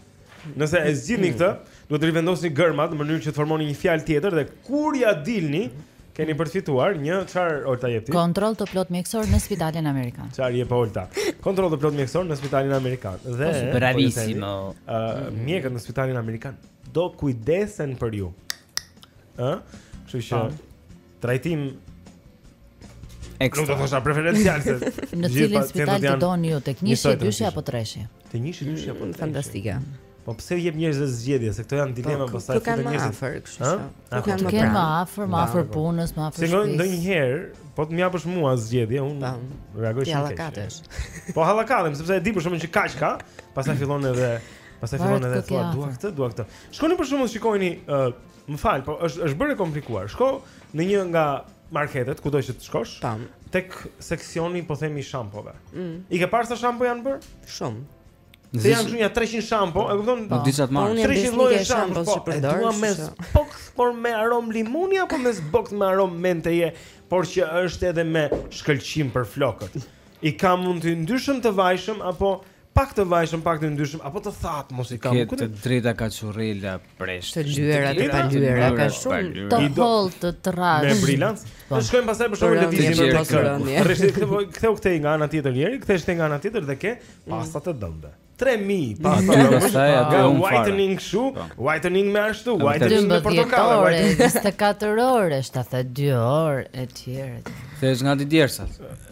Nëse e zgjidhni këtë, duhet të rivendosni gërmat në mënyrë që të formoni një fjalë tjetër dhe kur ia dilni, keni për të fituar një çfarë Olta jep ti? Kontroll të plotë mjekësor në spitalin amerikan. Çfarë jep Olta? Kontroll të plotë mjekësor në spitalin amerikan. Dhe po, bravissimo. Ë, uh, mjekët në spitalin amerikan do kujdesen për ju. Ë? Kështu që po. trajtim Ekstra. Nuk do të thosha preferencial se në cilin spital të doni ju, tek njëshi, dyshi apo treshi? Te njëshi, dyshi apo treshi. Fantastike. Po pse u jep njerëzve zgjedhje se këto janë po, dilema pastaj po, këta njerëz. Afër, kështu që. Po e kanë më kanë më afër, më afër po. punës, më afër shtëpisë. Se ndonjëherë, po të më japësh mua zgjedhje, unë reagoj shumë keq. Hallakatesh. Po hallakatem sepse e di për shembull që kaq ka, pastaj fillon edhe pastaj fillon edhe thua dua këtë, dua këtë. Shkoni për shembull shikojini Më fal, po është është bërë e komplikuar. Shko në një nga marketet kudo që të shkosh. Tam. Tek seksioni po themi shampove. Mm. I ke parë sa shampo janë bërë? Shumë. Se janë shumë 300 shampo, e kupton? Po disa të marr. 300 lloje shampo që po, përdor. Dua me zbokth por me aromë limoni apo me zbokth me aromë menteje, por që është edhe me shkëlqim për flokët. I ka pak të yndyrshëm të vajshëm apo Pak të vajshëm, pak të yndyrshëm apo të thatë, mos i kam. Ke të drejta, kaçurrela presh. Të lyera, të palyera, ka shumë të hollë të trashë. Me brilanc. Po. Ne shkojmë pastaj për shkakun e vizit për Barcelona. Rreshti këtu këtu këtej nga ana tjetër Jeri, kthehesh te nga ana tjetër dhe ke mm. pasta dhëmbësh. 3000 pasta dhëmbësh. Nga whitening shu, po. whitening me ashtu, whitening me portokall, whitening 24 orë, 72 orë etj. Kthehesh nga antidjersat.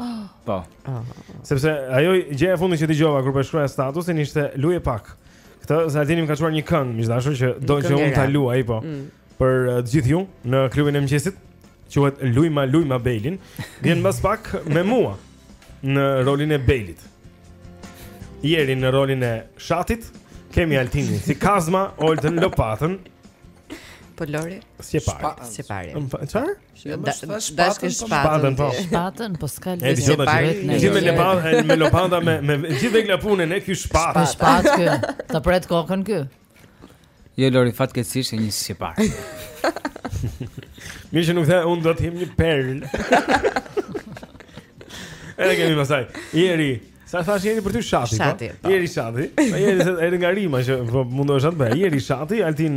Oh. Po. Oh. Sepse ajo gjëja e fundit që dëgjova kur po shkruaja statusin ishte luje pak. Këtë Zardini më ka çuar një këngë, më tha që do që unë ta luaj po. Mm. Për uh, të gjithë ju në klubin e mëngjesit, quhet Lujma Lujma Belin, vjen pas pak me mua në rolin e Belit. Jeri në rolin e Shatit, kemi Altinin si Kazma, Olden Lopatën. Po Lori. Si e pari. Si e pari. Çfarë? Që më shtash shpatën, shpatën, po. Shpatën, po s'ka lidhje. Edhe jota që ti me lopata, me lopata me me gjithë vegla punën, ne ky shpatë. Shpatë ky. Ta pret kokën ky. Jo Lori, fatkeqësisht e një shqiptar. Mirë që nuk the unë do të hedh një perlë. Edhe kemi pastaj. Jeri, sa thashë Jeri për ty shati, po? shati po? Jeri shati. Jeri edhe nga rima që po mundohesha ta bëj. Jeri shati, Altin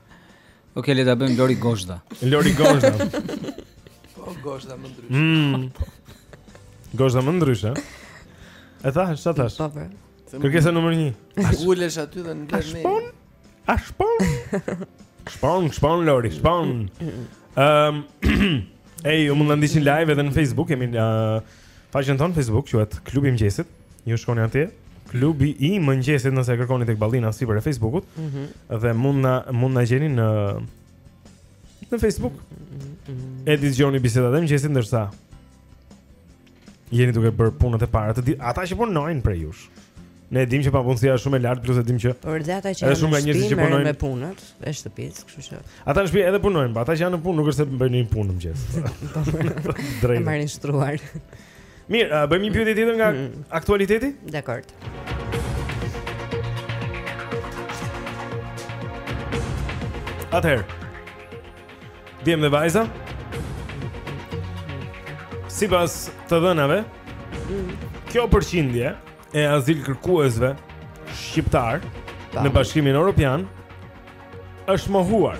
Ok, le ta bëjmë Lori Gozhda. Lori Gozhda. Po Gozhda me ndryshk. Mm. Gozhda me ndryshk. E tha, sa thashë? Po, po. Kërkesa numër 1. Ulesh aty dhe ngel me. Shpon. A shpon? Shpon, shpon Lori, shpon. Ehm. Ej, ju mund ta ndiqni live edhe në Facebook, kemi uh, Faqen tonë Facebook quhet Klubi i Mëngjesit. Ju shkoni atje. Klubi i Mëngjesit nëse e kërkoni tek Ballina sipër e Facebookut. Ëh. Mm -hmm. Dhe mund na mund na gjeni në në Facebook. Mm -hmm. E dëgjoni bisedat e mëngjesit ndërsa jeni duke bërë punët e para të ditës. Ata që punojnë prej jush. Ne e dimë që papunësia është shumë e lartë, plus e dimë që Por dhe ata që janë shumë njerëz që punojnë me punët, e shtëpisë, kështu që. Ata në shtëpi edhe punojnë, ata që janë në punë nuk është se bëjnë një punë në mëngjes. Drejt. E marrin shtruar. Mirë, bëjmë një pyetje tjetër nga mm. aktualiteti? Dakord. Atëherë. Djem dhe vajza. Sipas të dhënave, kjo përqindje e azilkërkuesve shqiptarë në Bashkimin Evropian është mohuar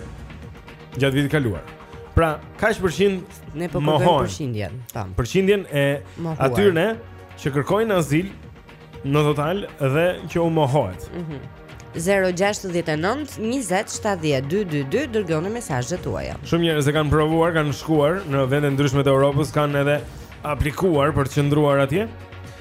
gjatë vitit të kaluar. Pra, kaq përqind ne po kërkojmë përqindjen, tam. Përqindjen e atyre që kërkojnë azil në total dhe që u mohohet. Mhm. Mm 069 20 70 222 dërgoni mesazhet tuaja. Shumë njerëz e kanë provuar, kanë shkuar në vende të ndryshme të Evropës, kanë edhe aplikuar për të qëndruar atje.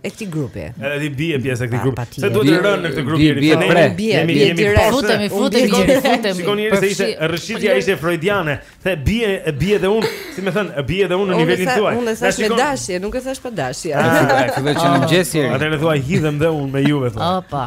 e këtij grupi. Edhe ti bie pjesë e këtij grupi. Se du të thuash ke rënë në këtë grup deri tani. Ne bie, jemi jemi poshtë, jemi futë në një futë. Shikoni se ishte rrëshqitja ishte frojdiane. The bie, bie dhe unë, si më thën, bie dhe unë në nivelin tuaj. Unë e thashë me dashje, nuk e thashë pa dashje. Ah, Këtë që në mëngjes jeri. Atëherë thua hidhem dhe unë me juve thonë. Opa.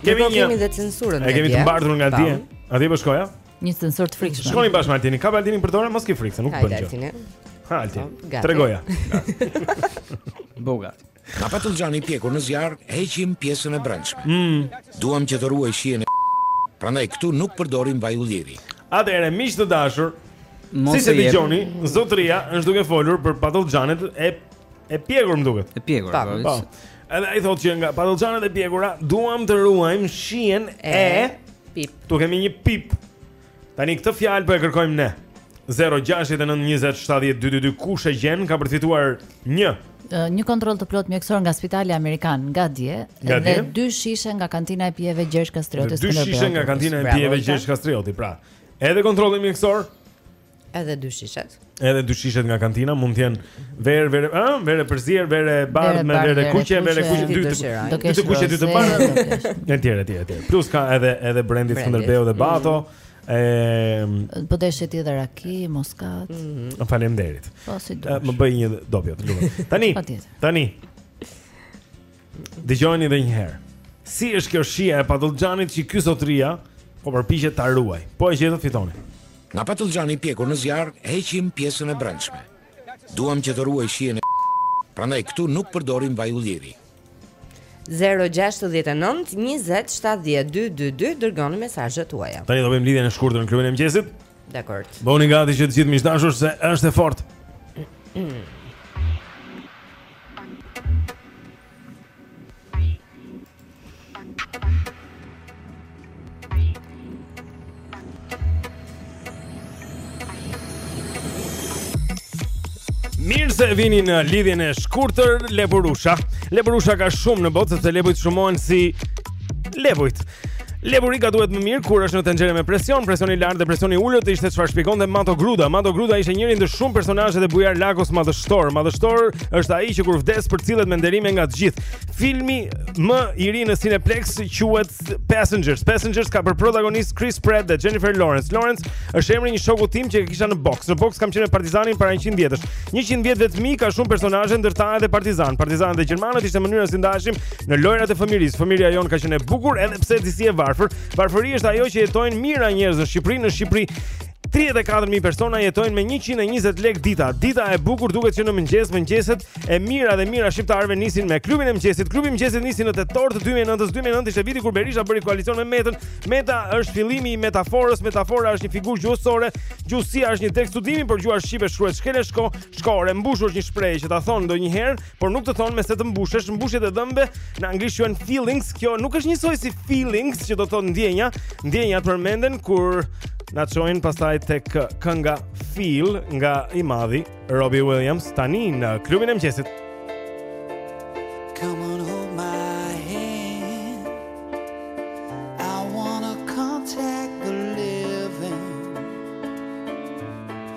Kemi një kemi dhe censurën. E kemi të mbartur nga dje. Atje po shkoja. Një censurë të frikshme. Shkoni bash Martini, ka Martini për dorë, mos ke frikë, nuk bën gjë. Ha Altin. Po, Tregoja. Boga. Nga patëllxhani i pjekur në zjarr, heqim pjesën e brendshme. Mm. Duam që të ruajë shijen e Prandaj këtu nuk përdorim vaj ulliri. Atëherë miq të dashur, siç e dëgjoni, zotëria është duke folur për patëllxhanët e e pjekur më duket. E pjekur, po. Edhe ai thotë që nga patëllxhanët e pjekura duam të ruajmë shijen e, e pip. Këtu kemi një pip. Tani këtë fjalë po e kërkojmë ne. 0692070222 kush e gjen ka përfituar një një kontroll të plotë mjekësor nga Spitali Amerikan nga dje, nga dje? Dhe dy shishe nga kantina e pijeve Gjergj Kastrioti Skënderbeu. Dy shishe nga kantina e pijeve Gjergj Kastrioti, pra. Edhe kontrolli mjekësor Edhe dy shishet. Edhe dy shishet nga kantina mund të jenë verë, verë, ë, verë e përzier, verë e bardhë, me verë e kuqe, verë e kuqe dy të dy të kuqe dy të bardhë. Etj, etj, etj. Plus ka edhe edhe brendi Skënderbeu dhe mm. Bato. Ehm, po deshe ti edhe raki, moskat. Mm. Faleminderit. Po si jo. Më bëj një dopio, të lutem. Tani. Tani. Dëgjojeni edhe një herë. Si është kjo shija e patëllxhanit që ky zotëria po përpiqet ta ruajë. Po e gjetët fitoni. Nga patëllxhani i pjekur në zjarr heqim pjesën e brendshme. Duam që të ruajë shijen e prandaj këtu nuk përdorim vaj ulliri. 069 20 70 222 dërgoni mesazhet tuaja. Tani do bëjmë lidhjen e shkurtër në klubin e mëngjesit. Dakord. Bëuni gati që të gjithë miq të dashur se është e fortë. Mirë se vini në lidhjen e shkurtër Lepurusha. Lepurusha ka shumë në botë se lepujt shumohen si lepujt. Leguminoza zihet më mirë kur është në tenxhere me presion, presioni i lartë dhe presioni i ulët, ishte çfarë shpjegonte Mato Gruda. Mato Gruda ishte njëri ndër shumë personazhet e Bujar Lakos madhështor. Madhështor është ai që kur vdes përcillet me nderime nga të gjithë. Filmi më i ri në Cineplex quhet Passengers. Passengers ka për protagonist Chris Pratt dhe Jennifer Lawrence. Lawrence është emri i një shoku tim që kisha në boks. Në boks kam qenë me Partizanin para 100 vjetësh. 100 vjet vetmi ka shumë personazhe ndër ta edhe partizan. Partizanët dhe gjermanët ishte mënyra si ndaheshim në lojërat e fëmijërisë. Fëmijëria jonë ka qenë e bukur edhe pse disi e varfër. Varfëri është ajo që jetojnë mijëra njerëz në Shqipëri, në Shqipëri. 34.000 persona jetojnë me 120 lek dita Dita e bukur duket që në mëngjes Mëngjeset e mijëra dhe mijëra shqiptarëve nisin me klubin e mëngjesit Klubi i mëngjesit nisi në tetor të 2009 2009 ishte viti kur Berisha bëri koalicion me Metën Meta është fillimi i metaforës Metafora është një figurë gjuhësore Gjuhësia është një degë studimi por gjuha shqipe shkruhet shkel e shko Shko, ore, mbushu është një shprehje që ta thonë ndonjëherë por nuk të thonë me se të mbushesh, mbushjet e dhëmbëve në anglisht quhen fillings. Kjo nuk është njësoj si feelings, që do të thotë ndjenja. Ndjenjat përmenden kur na çojnë pastaj tek kënga Feel nga i madhi Robbie Williams tani në klubin e mëngjesit. Come on hold my hand. I wanna contact the living.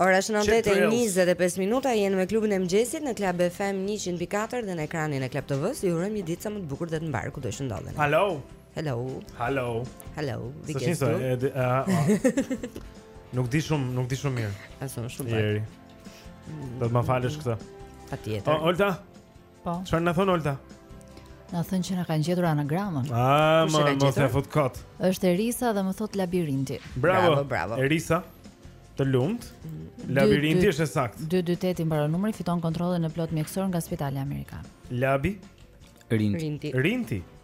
Ora është 9 e 25 minuta, jeni me klubin e mëngjesit në Club FM 100.4 dhe në ekranin e Club TV-s, ju urojmë një ditë sa më të bukur dhe të mbarë kudo që ndodheni. Hello! Hello! Hello! Hello! Së shinë së, e di, a, nuk di shumë, nuk di shumë mirë. Asun shumë pak. Jeri. Do të më falësh këtë. Pa tjetër. O, Olta? Po. Çfarë na thon Olta? Na thon që na kanë gjetur anagramën. Ah, mos e fut kot. Është Erisa dhe më thotë labirinti. Bravo, bravo. bravo. Erisa. Të lumtë. Labirinti është e saktë. 228 i mbaron numri, fiton kontrollin e plotë mjekësor nga Spitali Amerikan. Labi Rinti. Rinti.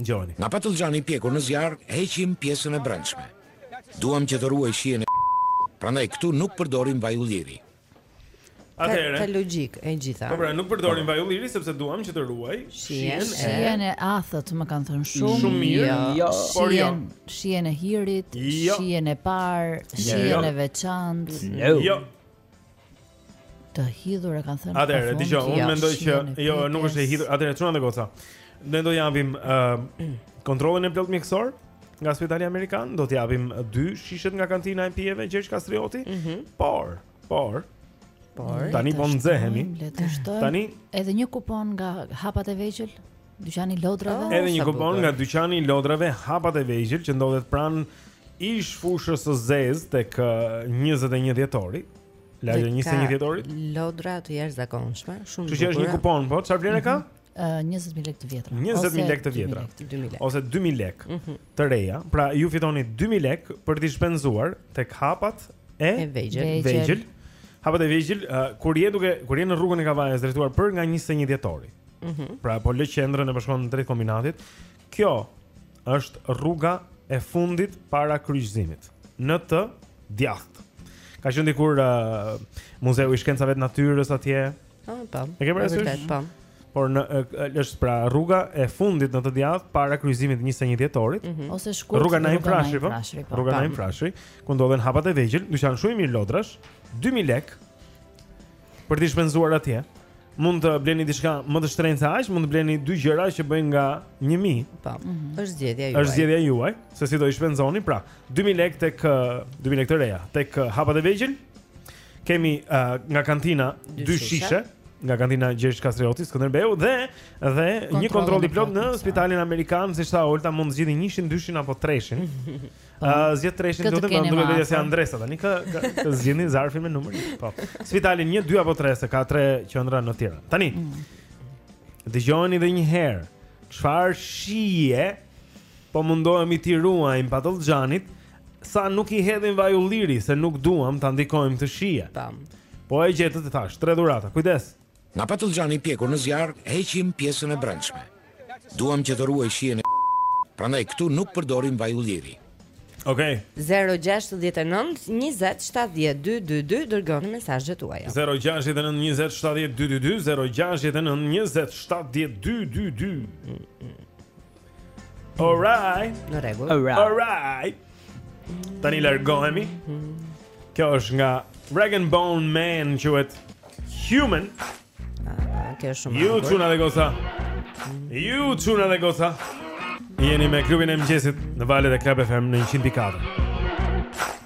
Ngjoni. Nga patëllxhani i pjekur në zjarr heqim pjesën e brendshme. Duam që të ruajë shijen e prandaj këtu nuk përdorim vaj ulliri. Atëherë. Ka logjikë e gjitha. Po pra, nuk përdorim vaj ulliri sepse duam që të ruajë shijen e shijen e athët, më kanë thënë shumë. Shumë mirë. Jo, jo. por jo. Shijen e hirit, jo. shijen e parë, jo. shijen e veçantë. Jo. Të hidhur e kanë thënë. Atëherë, dëgjo, unë mendoj që jo, nuk është e hidhur. Atëherë çuna dhe goca. Ne do japim ë uh, kontrollin e plotë mjekësor nga Spitali Amerikan, do të japim dy shishet nga kantina e pijeve Gjergj Kastrioti. Mm -hmm. Por, por Por, tani po nxehemi. Tani edhe një kupon nga Hapat e Vegjël, dyqani i lodrave. Oh, edhe një kupon nga dyqani i lodrave, Hapat e Vegjël që ndodhet pranë ish Fushës së Zezë tek 21 Dhjetori. Lagja 21 dhjetorit. Lodra të jashtëzakonshme, shumë bukur. Që është një kupon, po çfarë vlere ka? 20000 mhm. lekë të vjetra. 20000 lekë të vjetra. Ose 2000 lekë mhm. të reja. Pra ju fitoni 2000 lekë për t'i shpenzuar tek hapat e vegjël. Hapat e vegjël, kur je duke kur je në rrugën e Kavajës drejtuar për nga 21 dhjetori. Mhm. Pra po lë qendrën e po shkon drejt kombinatit. Kjo është rruga e fundit para kryqëzimit në të djathtë. Ka qenë dikur uh, Muzeu i Shkencave të Natyrës atje. Ah, oh, po. E ke parasysh? Po. Por në është pra rruga e fundit në të djathtë para kryqëzimit të 21 dhjetorit mm -hmm. ose shkurt rruga Naim Frashëri, po. po. Rruga Naim Frashëri, ku ndodhen hapat e vegjël, dyqan shumë i mirë lodrash, 2000 lekë. për t'i shpenzuar atje. Mund të bleni diçka më të shtrenjtë se aq, mund të bleni dy gjëra që bëjnë nga 1000. Po. Mm -hmm. Është zgjedhja juaj. Është zgjedhja juaj se si do i shpenzoni. Pra, 2000 lekë tek 2000 lekë të reja, tek hapat e vegjël. Kemi uh, nga kantina dy, dy shishe. shishe nga kantina Gjergj Kastrioti Skënderbeu dhe dhe kontrol një kontroll i plotë në spitalin amerikan, siç tha Olta, mund të zgjidhni 1-shin, 2-shin apo 3-shin. Po. Zgjedh treshin do të thonë duhet të jesh Andresa tani kë kë zgjidhni zarfin me numrin. Po. Spitali 1 2 apo 3 se ka 3 qendra në Tiranë. Tani. Mm. Dëgjoni edhe një herë. Çfarë shije po mundohemi t'i ruajmë patëllxhanit sa nuk i hedhim vaj ulliri se nuk duam ta ndikojmë këtë shije. Tam. Po e gjetët të thashë, tre dhurata. Kujdes. Nga patëllxhani i pjekur në zjarr heqim pjesën e brendshme. Duam që të ruajë shijen e prandaj këtu nuk përdorim vaj ulliri. Okej. Okay. 069-2070-222 Dërgoni mesazhet tuaja 069-2070-222 069-2070-222 All right. Në rregull. All right. All right. Tani largohemi. Kjo është nga Rag and Bone Man quhet Human. Ah, kjo është shumë. Ju çuna dhe goca. Ju çuna dhe goca. Jeni me klubin e mëngjesit në valët e Club FM në 104.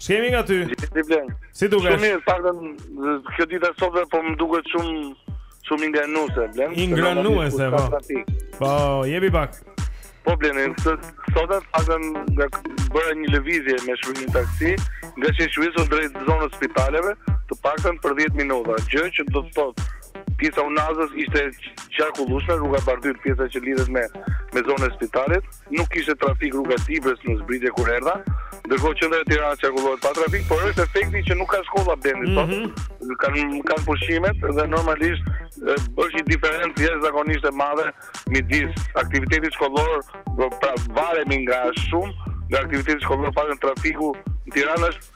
Ç'kemi nga ty. Si duket? Shumë mirë, paktën kjo ditë e sotme, po më duket shumë shumë ingranuese, Blend. Ingranuese, po. Po, jepi pak. Po Blend, sot të paktën bëra një lëvizje me shërbimin taksi, nga që e shvëllin drejt zonës spitaleve, të pak të në për 10 minuta, gjë që do të thotë pjesa e unazës ishte e qarkullueshme, rruga Bardhyl pjesa që lidhet me, me zonën e spitalit, Nuk kishte trafik rruga e Dibrës në zbritje kur erdha, ndërkohë qendra e Tiranës qarkullohet pa trafik, por është efekti që nuk ka shkolla Blendi sot. Mm -hmm. Kanë kanë pushimet dhe normalisht është një diferencë jashtëzakonisht e madhe midis aktivitetit shkollor, pra varemi nga shumë nga aktiviteti shkollor pasi trafiku në Tiranë është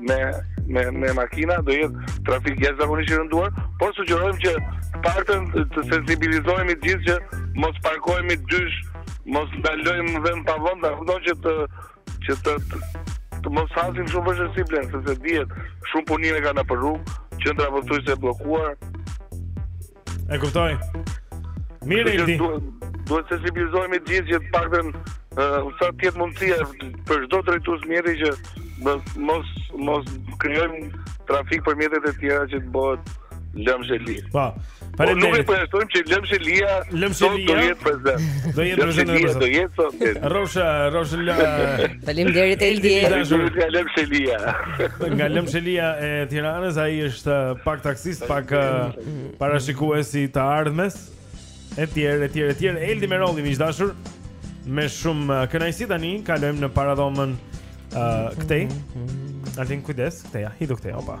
me me me makina do jetë trafik jashtëzakonisht i rënduar, por sugjerojmë që të paktën të sensibilizohemi të gjithë që mos parkohemi dysh, mos ndalojmë vend pa vend, apo që të që të të mos hasim shumë vështirësi Lan, sepse dihet shumë punime ka nëpër rrugë, qendra pothuajse e bllokuar. E kuptoj. Mirë Eldi. Duhet të sensibilizohemi të gjithë që të paktën sa të jetë mundësia për çdo drejtues mjeti që mos mos krijojmë trafik për mjetet e tjera që të bëhet lëmsh Eldi. Po. Faleminderit. Po, nuk e përjashtojmë që lëmshëlia do të jetë prezant. Do jetë prezant. Do jetë. Rosha, Rosha Faleminderit Eldi. Nga Lëmshelia. Nga Lëmshelia e Tiranës, ai është uh, pak taksist, pak uh, parashikues i të ardhmes. Etj, etj, etj. Eldi Merolli, miq të dashur. Me shumë uh, kënaqësi tani kalojmë në paradhomën uh, këtej. Altin kujdes, këtej, ja, hidhu këtej, opa.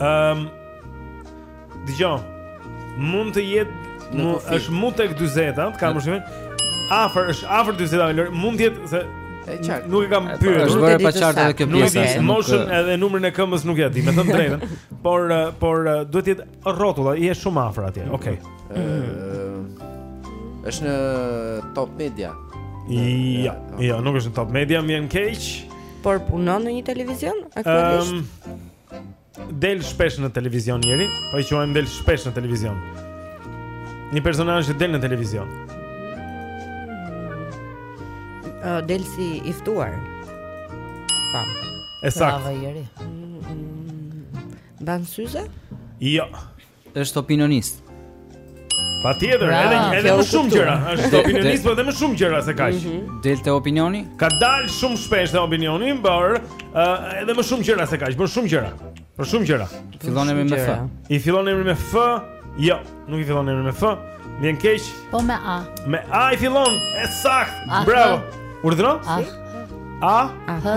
Ehm. Um, Dijo. Mund të jetë Nuk është më tek 40, ëh, ka mundësi. Afër, është afër 40, mund të jetë se Nuk e kam pyetur. Është bërë e paqartë edhe kjo pjesa. Nuk e di moshën edhe numrin e këmbës nuk ja di, them të drejtën. Por por duhet të jetë rrotulla, i është shumë afër atje. Okej. Është në Top Media. Jo, jo, nuk është në Top Media, më vjen keq. Por punon në një televizion aktualisht? del shpesh në televizion njeri, po i quajmë del shpesh në televizion. Një personazh që del në televizion. Ë del si i ftuar. Po. E saktë. Mban syze? Jo. Është opinionist. Patjetër, edhe edhe më shumë gjëra. Është opinionist, por edhe më shumë gjëra se kaq. Mhm. Del te Opinioni? Ka dalë shumë shpesh te Opinioni, por edhe më shumë gjëra se kaq, për shumë gjëra. Për shumë gjëra. Fillon emri me F. I fillon emri me F? Jo, nuk i fillon emri me F. Më vjen keq. Po me A. Me A i fillon. E saktë. Bravo. Urdhëro? A. A. A.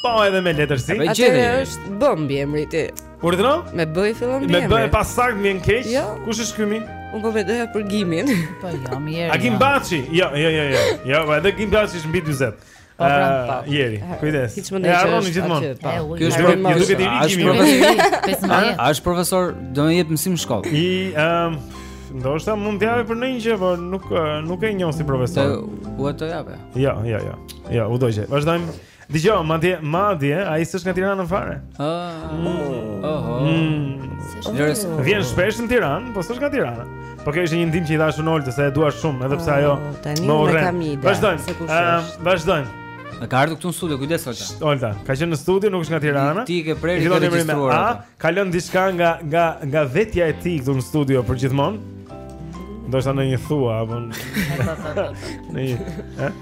Po edhe me letërsi. A të është B mbiemri i tij. Urdhëro? Me B i fillon mbiemri. Me B e pasaktë më vjen keq. Jo. Kush është ky mi? Unë po mendoja për Gimin. Po jo, mirë. Agim Baçi? Jo, jo, jo, jo. Jo, po edhe Gim Baçi është mbi 40. Po, pra, eh, po. Jeri, kujdes. Hiç s'më ndihmon. Harroni gjithmonë. Ky është vetëm më duket i ri Gimi. A është profesor, do më jep mësim në shkollë. I ëm Ndoshta mund t'jave për ndonjë gjë, por nuk, eh, nuk e njoh si profesor. Të uaj të jave? Jo, jo, jo. Jo, u dogj. Vazhdojmë. Dëgjo, madje, madje, ai s'është nga Tirana fare? Ah, mm. oh, oh. Mm. Vjen shpesh në Tiranë, po s'është nga Tirana. Po kjo ishte një ndihmë që i dhashë Oltës, se e dua shumë, edhe pse ajo oh, më urren. Vazhdojmë, uh, vazhdojmë. Ka ardhë këtu në studio, kujdes, Olta. Olta, ka qenë në studio, nuk është nga Tirana. Ti ke prerë të regjistruar. A, ka lënë diçka nga, nga, nga vetja e tij këtu në studio përgjithmonë. Do të thotë një thua, apo në një...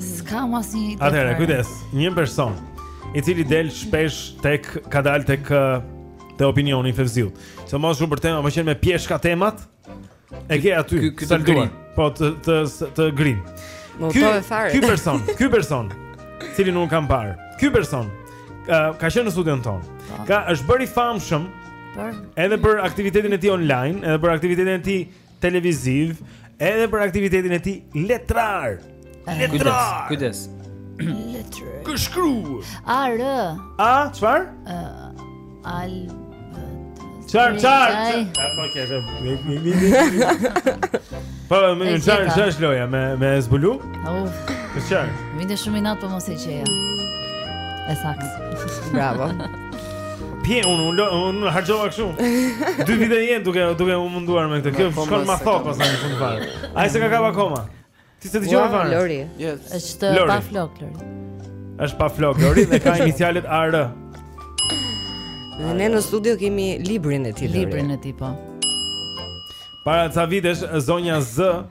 S'ka më asnjë Atëherë, kujdes, një person i cili del shpesh tek Ka dal tek Te Opinioni i Fevziut Sa më shumë për tema Meqenëse me pjesë ka temat E ke aty Ky të grin Po të, të, të, të grin Ky, ky person Ky person Të cilin nuk e kam parë Ky person Ka qenë në studion tonë po. Ka është bërë i famshëm Edhe për aktivitetin e tij online Edhe për aktivitetin e tij Edhe për aktivitetin e tij televiziv, edhe për aktivitetin e tij letrar. Letrar. Kujdes. Letrar. Ka shkruar? A R. A çfarë? Ë Al Çfarë çfarë. Po ke se. Po domethënë çfarë ç'është loja me me zbulu. Uf. Çar. Vinte shumë inat po mos e gjeja. E saktë. Bravo. Pje, unë un, un, un, harxhova kështu Dy vite jetë duke, duke u munduar me këtë Kjo po shkon ma thotë pas në fund fare Ai s'e ka kap akoma Ti s'e dëgjove fare Wow, Lori yes. është Lori. pa flokë, Lori është pa flokë, Lori dhe ka inicialet AR Dhe ne në studio kemi librin e tij, Lori Librin e tij, po Para ca vitesh, zonja Z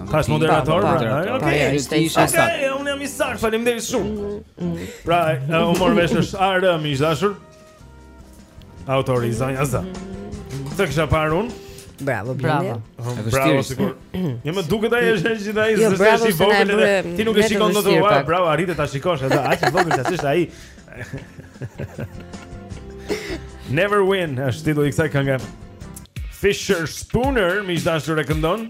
Thashë moderator, pra. Okej, ishte i saktë. Okej, unë jam i saktë. Faleminderit shumë. Mm, mm, mm. Pra, u mor vesh është AR miq të dashur. Autori i Zonja Z. Të kisha parë unë. Bravo, bravo. Bravo sigur. Ja më duket ai është gjithë ai jo, se është i vogël edhe ti nuk e shikon dot. Bravo, arrite ta shikosh edhe aq i vogël sa është ai. Never win, është titulli i kësaj kënge. Fischerspooner, miq të dashur e këndon.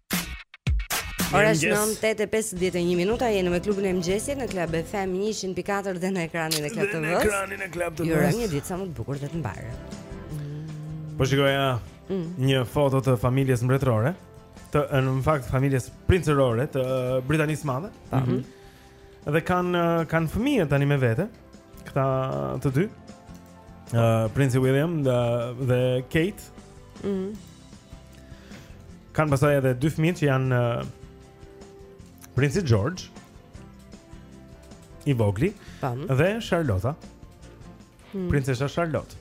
Ora është 9:51 minuta, jemi me klubin e mëngjesit në Club FM 104 dhe në ekranin e Club TV. Në ekranin e Club TV. Ju uroj një ditë sa më të bukur dhe të mbarë. Mm. Po shikoja mm. një foto të familjes mbretërore, të në fakt familjes princërore të Britanisë së Madhe. Po. Mm -hmm. Dhe kanë kanë fëmijë tani me vete, këta të dy. Ëh, uh, Prince William dhe, dhe Kate. Mhm. Mm Kanë pasaj edhe dy fëmijë që janë uh, Princi George i vogli Tam. dhe Charlotte. Hmm. Princesha Charlotte.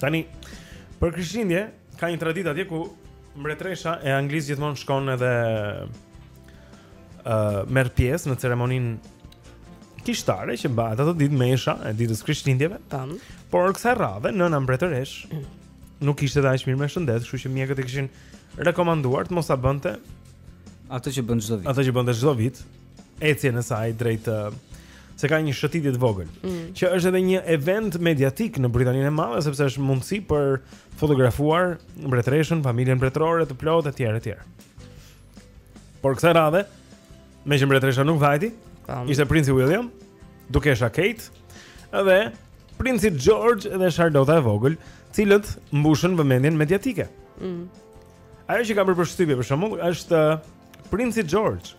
Tani për Krishtlindje ka një traditë atje ku mbretëresha e Anglisë gjithmonë shkon edhe ë uh, merr pjesë në ceremoninë kishtare që mbahet ato ditë mesha e ditës Krishtlindjeve. Tam. Por kësaj radhe nëna mbretëresh hmm. nuk ishte dhe aq mirë me shëndet, kështu që mjekët i kishin rekomanduar të mos ta bënte atë që bën çdo vit. Atë që bënte çdo vit, ecjen e saj drejt se ka një shëtitje të vogël, mm. që është edhe një event mediatik në Britaninë e Madhe sepse është mundësi për fotografuar mbretëreshën, familjen mbretërore të plotë etj etj. Por kësaj radhe Meqë mbretëresha nuk vajti Tam. Ishte princi William Dukesha Kate Dhe princi George dhe Charlotte e vogël Të cilët mbushën vëmendjen mediatike mm. Ajo që ka bërë përshtypje për shembull është uh, princi George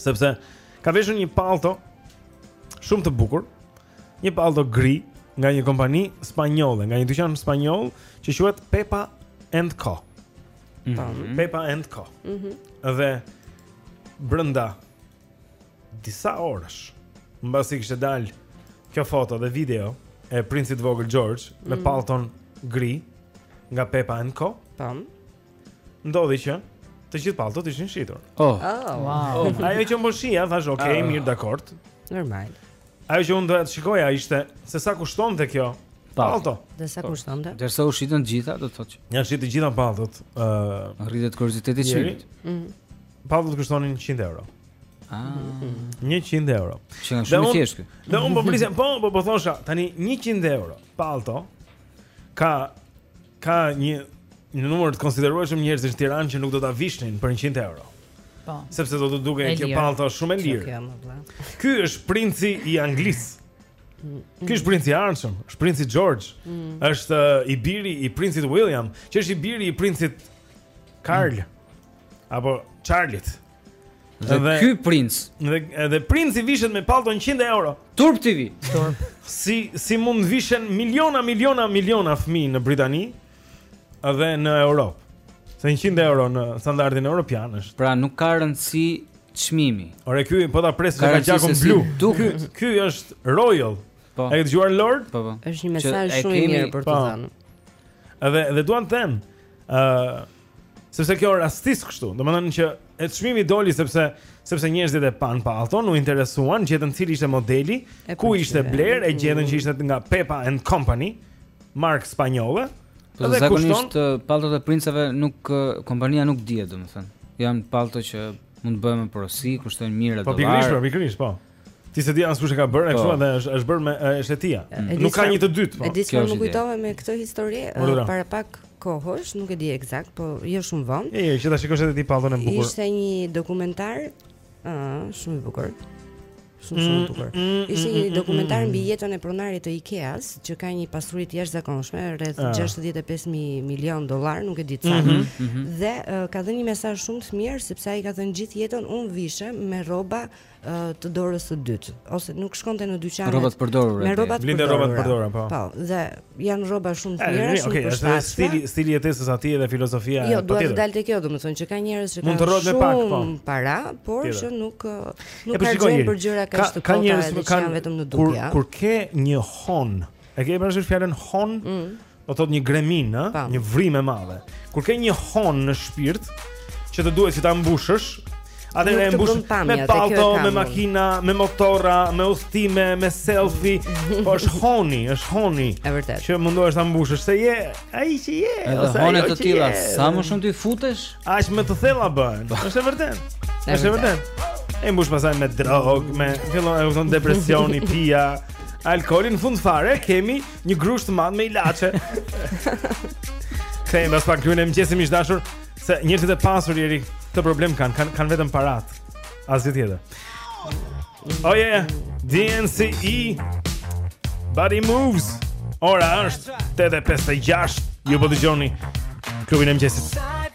Sepse ka veshur një pallto Shumë të bukur Një pallto gri Nga një kompani spanjolle Nga një dyqan spanjoll Që quhet Pepa and Co Mm -hmm. Pepa and Co. Mm -hmm. Dhe brenda disa orësh Mbasi kishte dalë kjo foto dhe video E princit vogël George mm -hmm. Me mhm. pallton gri Nga Pepa and Co. Tam. Ndodhi që Të gjitha palltot ishin shitur Oh, oh wow. oh. Ajo që më shia, thashë, okej, okay, oh. mirë, dakord Normal Ajo që unë doja të shikoja ishte se sa kushtonte kjo pallto. Dhe sa kushtonte? Derisa u shitën të gjitha, do të thotë. Janë shitur të gjitha palltot, ë uh, rritet kurioziteti i çmimit. Mm. Palltot kushtonin 100 euro. Ah, 100 euro. Që janë shumë të thjeshtë. Dhe unë po prisja, po po po thosha, tani 100 euro pallto. ka ka një një numër të konsiderueshëm njerëzish në Tiranë që nuk do ta vishnin për 100 euro. Po. Sepse do të dukej kjo pallto shumë e lirë. Ky është princi i Anglisë. Mm. Ky është princi i ardhshëm, është princi George, mm. është uh, i biri i princit William, që është i biri i princit Karl. Mm. Apo Charles. Dhe, dhe ky princ, dhe edhe princi vishet me pallton 100 euro. Turp t'i vijë. Turp. si si mund të vishen miliona miliona miliona fëmijë në Britani dhe në Europë? Se 100 euro në standardin europian është. Pra nuk ka rëndësi çmimi. Ore ky po ta pres se ka gjakun blu. Ky ky është royal. Po. E ke dëgjuar Lorde? Po po. Është një mesazh shumë i mirë për të po. dhënë. Edhe dhe dua të them, ë uh, Sepse kjo rastis kështu, domethënë që çmimi doli sepse sepse njerëzit e panë pallton, u interesuan, gjetën cili ishte modeli, ku ishte blerë, e gjetën mm. që ishte nga Pepa and Company, markë spanjolle. Po dhe zakonisht kushton... palltot e princave nuk kompania nuk dihet, domethënë. Janë pallto që mund të bëhen me porosi, kushtojnë mijëra dollarë. Po pikërisht, po pikërisht, po. Ti s'e di as kush e ka bërë, kështu po. edhe është është bërë me është e tija. Nuk ka një të dytë, po. Kjo është. Më kujtove me këtë histori para pak kohësh, nuk e di eksakt, po jo shumë vonë. Jo, jo, që ta shikosh edhe ti pallton e bukur. Ishte një dokumentar, ëh, shumë i bukur. Shumë shumë i mm, bukur. Mm, mm, Ishte një dokumentar mbi jetën e pronarit të IKEA-s, që ka një pasuri të jashtëzakonshme, rreth 65 ah. milion dollarë, nuk e di sa. Mhm, mhm. Dhe ka dhënë një mesazh shumë të mirë sepse ai ka thënë gjithë jetën unë vishem me rroba të dorës së dytë ose nuk shkonte në dyqane me rroba të përdorura me rroba të përdorura rroba të përdorura po po dhe janë rroba shumë të mira shumë okay, është stili stili i jetesës së tij dhe filozofia jo duhet të dalë te kjo domethënë që ka njerëz që kanë shumë pak, po. para por që nuk nuk ka gjë për gjëra kaq të kota ka njerëz që kanë vetëm në dukje kur kur ke një hon e ke parasysh fjalën hon mm. do thotë një greminë, ë, një vrimë e madhe. Kur ke një hon në shpirt që të duhet si ta mbushësh, atë e mbush me pallto, me makina, me motorra, me udhëtime, me selfie, po është honi, është honi. Është vërtet. Që mundohesh ta mbushësh se je, ai që je, edhe hone të tilla, sa më shumë t'i futesh, aq më të thella bëhen. Po. Është vërtet. Është vërtet. E mbush pastaj me drogë, me fillon e kupton depresioni, pija, alkooli në fund fare kemi Një grusht të madh me ilaçe. Kthehemi pas pak te klubi i mëngjesit miq të dashur, se njerëzit e pasur Jeri këtë problem kanë, kanë kanë vetëm parat. Asgjë tjetër. Oh yeah, DNCE. Body Moves. Ora është 8:56. Ju po dëgjoni klubin e mëngjesit.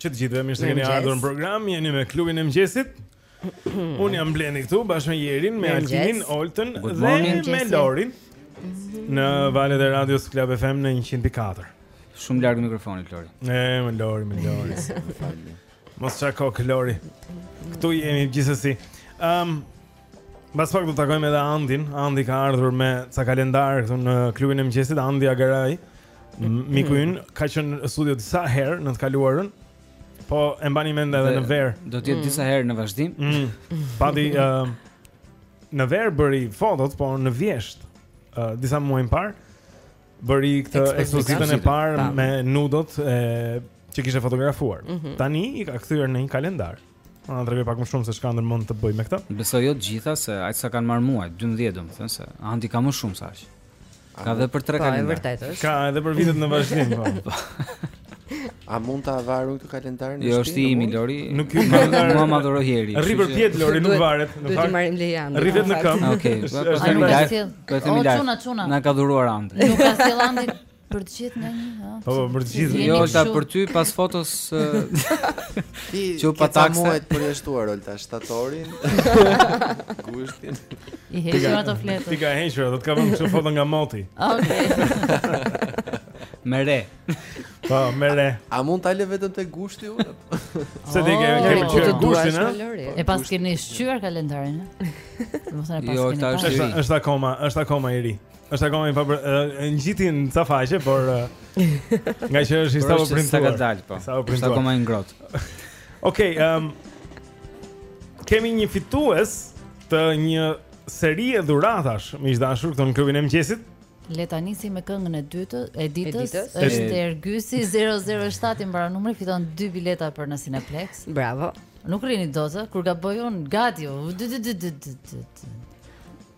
Që të gjithëve mirë se keni ardhur në program. Jeni me klubin e mëngjesit. Unë jam Blendi këtu bashkë me Jerin, me Altin, Oltën dhe me Lorin në valët e radios Club FM në 104. Shumë larg mikrofonit Lori. Ne, me Lori, me Lori. Mos ça koka Lori. Këtu jemi gjithsesi. Ëm, um, Pas pak do të takojmë edhe Andin. Andi ka ardhur me ca kalendar këtu në klubin e mëngjesit Andi Agaraj. Miku ynë ka qenë në studio disa herë në të kaluarën. Po e mbani mend edhe në verë. Do të jetë mm. disa herë në vazhdim. Mm. Pati ë uh, në verë bëri fotot, po në vjeshtë. Uh, disa muaj më parë bëri këtë ekspozitën e parë me nudot që kishte fotografuar. Mm -hmm. Tani i ka kthyer në një kalendar. Po na trego pak më shumë se çka ndërmend të bësh me këtë. Besoj jo të gjitha se aq sa kanë marr muaj, 12 domethënë se Andi ka më shumë sa aq. Ka edhe për tre kalendar. Po, e vërtetë është. Ka edhe për vitet në vazhdim, po. A mund ta var këtë kalendarin? Jo, është i imi Lori. Nuk ju ka ndar. Mua ma dhuroi Heri. Rri për pjet Lori, nuk varet. Në fakt. Do të marrim Lejan. Rri vetë në këmbë. Okej. Është një lajm. Ka thënë Lori. Na ka dhuruar Andi. Nuk ka sill Andi. Për të gjithë nga një, ha. Po, po për të gjithë. Jo, ta për ty pas fotos ti që pa taksa. Muajt për të shtuar Olta shtatorin. Gushtin. I hequr ato fletë. Ti ka hequr, do të kam një foto nga moti. Okej. Merre. Po, merre. A mund ta lë vetëm te gushti unë? Se ti ke oh, ke të gushtin, ha? E paskeni shqyer kalendarin, ha? Do të thënë pas jo, keni. Jo, është akoma, është akoma i ri. Është akoma i papër, ngjiten ca faqe, por nga që është i sapo printuar. Sa ka dal po. Sa u printuar. Është akoma i ngrohtë. Okej, ehm kemi një fitues të një serie dhuratash, miq të dashur, këtu në klubin e mëngjesit. Le ta nisim me këngën e dytë të ditës. Është Ergysi 007 i mbaron numri, fiton dy bileta për në Cineplex. Bravo. Nuk rini dozë, kur gaboj unë gati.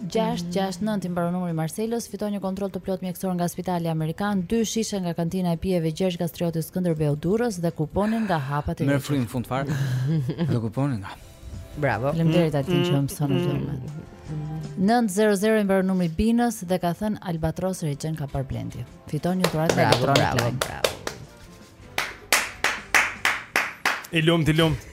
669 i mbaron numri Marcelos fiton një kontroll të plot mjekësor nga Spitali Amerikan, dy shishe nga kantina e pijeve Gjergj Kastrioti Skënderbeu Durrës dhe kuponin nga hapat e. Me frymë fund fare. Dhe kuponin nga. Bravo. Faleminderit Altin mm, që më mëson atë. Mm. 900 i mbaron numri Binës dhe ka thënë Albatros Regjen ka parë Blendi. Fiton një dhuratë elektronike. Bravo, bravo. I lumtë, i lumtë.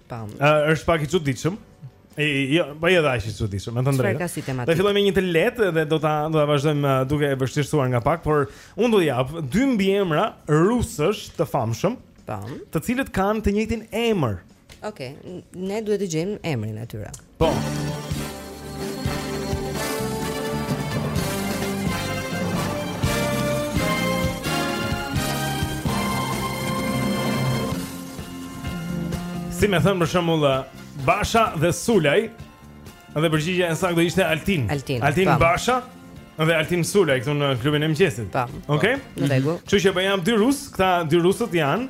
Pam. Është pak i çuditshëm. E jo, jo edhe aq i çuditshëm, me thënë drejtën. Do fillojmë me një të lehtë dhe do ta do ta vazhdojmë uh, duke e vështirësuar nga pak, por unë do të jap dy mbiemra rusësh të famshëm, tamam, të cilët kanë të njëjtin emër. Okej, okay, ne duhet të gjejmë emrin e tyre. Po. Si me thënë për shembull Basha dhe Sulaj, edhe përgjigja e saktë do ishte Altin. Altin, Altin po. Basha dhe Altin Sulaj këtu në klubin e mëngjesit. Po. Okej. Okay? Në rregull. Kështu që po jap dy rusë, këta dy rusët janë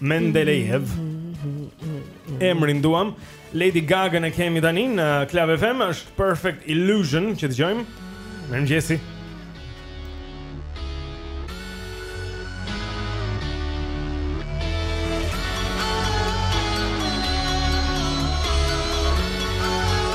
Mendelejev. Emrin duam. Lady Gagën e kemi tani në Club FM është Perfect Illusion që dëgjojmë. Mirëmëngjesi.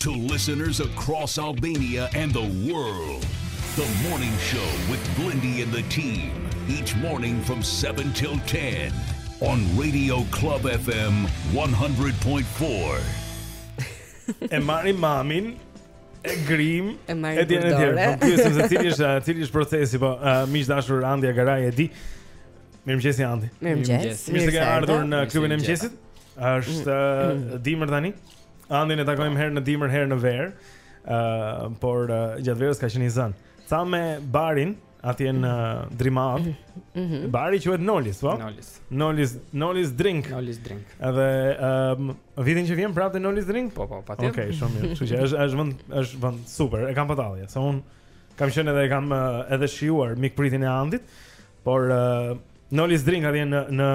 To listeners across Albania and the world, the morning show with Blendi and the team, each morning from 7 till 10 on Radio Club FM 100.4. E marrim mamin e grim e tjerë e tjerë po pyesim se cili është cili është procesi po uh, miq të dashur Andi Agaraj erdhi Mirëmëngjes Andi Mirëmëngjes Mirë se ke ardhur në klubin e mëngjesit Është mm. dimër tani Andin e takojmë herë në dimër, herë në verë. Ëh, uh, por uh, gjatë verës ka qenë i zënë. Tha me barin atje në uh, Drimadh. Mm -hmm. Bari quhet Nolis, po? Nolis. Nolis, Nolis Drink. Nolis Drink. Edhe ëh, um, vitin që vjen prapë Nolis Drink? Po, po, patjetër. Okej, okay, shumë mirë. Kështu që është është vend është vend super. E kam pa tallje, se unë kam qenë edhe kam edhe shijuar mikpritjen e Andit. Por Nolis Drink atje në në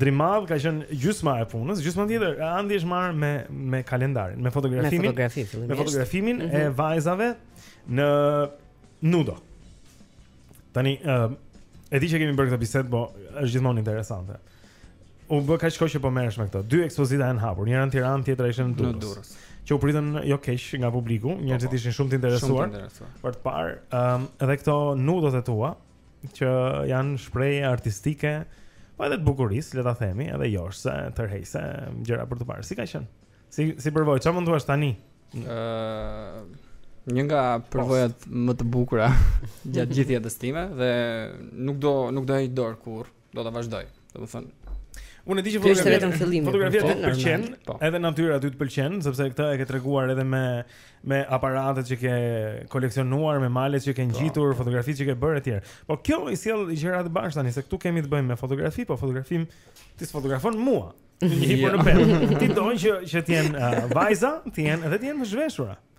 Drimadh ka qenë gjysma e punës, gjysma tjetër Andi është marrë me me kalendarin, me fotografimin, me fotografimin, me fotografimin mm -hmm. e mhm. vajzave në nudo. Tani ë uh, e di që kemi bërë këtë bisedë, po është gjithmonë interesante. U bë kaq kohë që po merresh me këtë. Dy ekspozita janë hapur, njëra në Tiranë, tjetra ishte në Durrës. Në Durrës. Që u pritën jo keq nga publiku, njerëzit po, po. ishin shumë të interesuar. Shumë të interesuar. Për të parë, ë um, edhe këto nudot e tua, që janë shprehje artistike, po edhe të bukurisë, le ta themi, edhe joshse, tërheqëse, gjëra për t'u parë. Si ka qenë? Si si përvojë, ça mund të thuash tani? Ëh, uh, një nga përvojat më të bukura gjatë gjithë jetës time dhe nuk do nuk do heq dorë kurrë. Do ta vazhdoj. Domethënë, Unë e di që fotografia vetëm fillimi. Fotografia po, të pëlqen, po. edhe natyra ty të pëlqen, sepse këtë e ke treguar edhe me me aparatet që ke koleksionuar, me malet që ke po. ngjitur, po. fotografitë që ke bërë etj. Por kjo i sjell gjërat bashkë tani, se këtu kemi të bëjmë me fotografi, po fotografim ti s'fotografon mua. Unë i hipur në pemë. Ti do që që të jenë uh, vajza, të jenë edhe të jenë të zhveshura.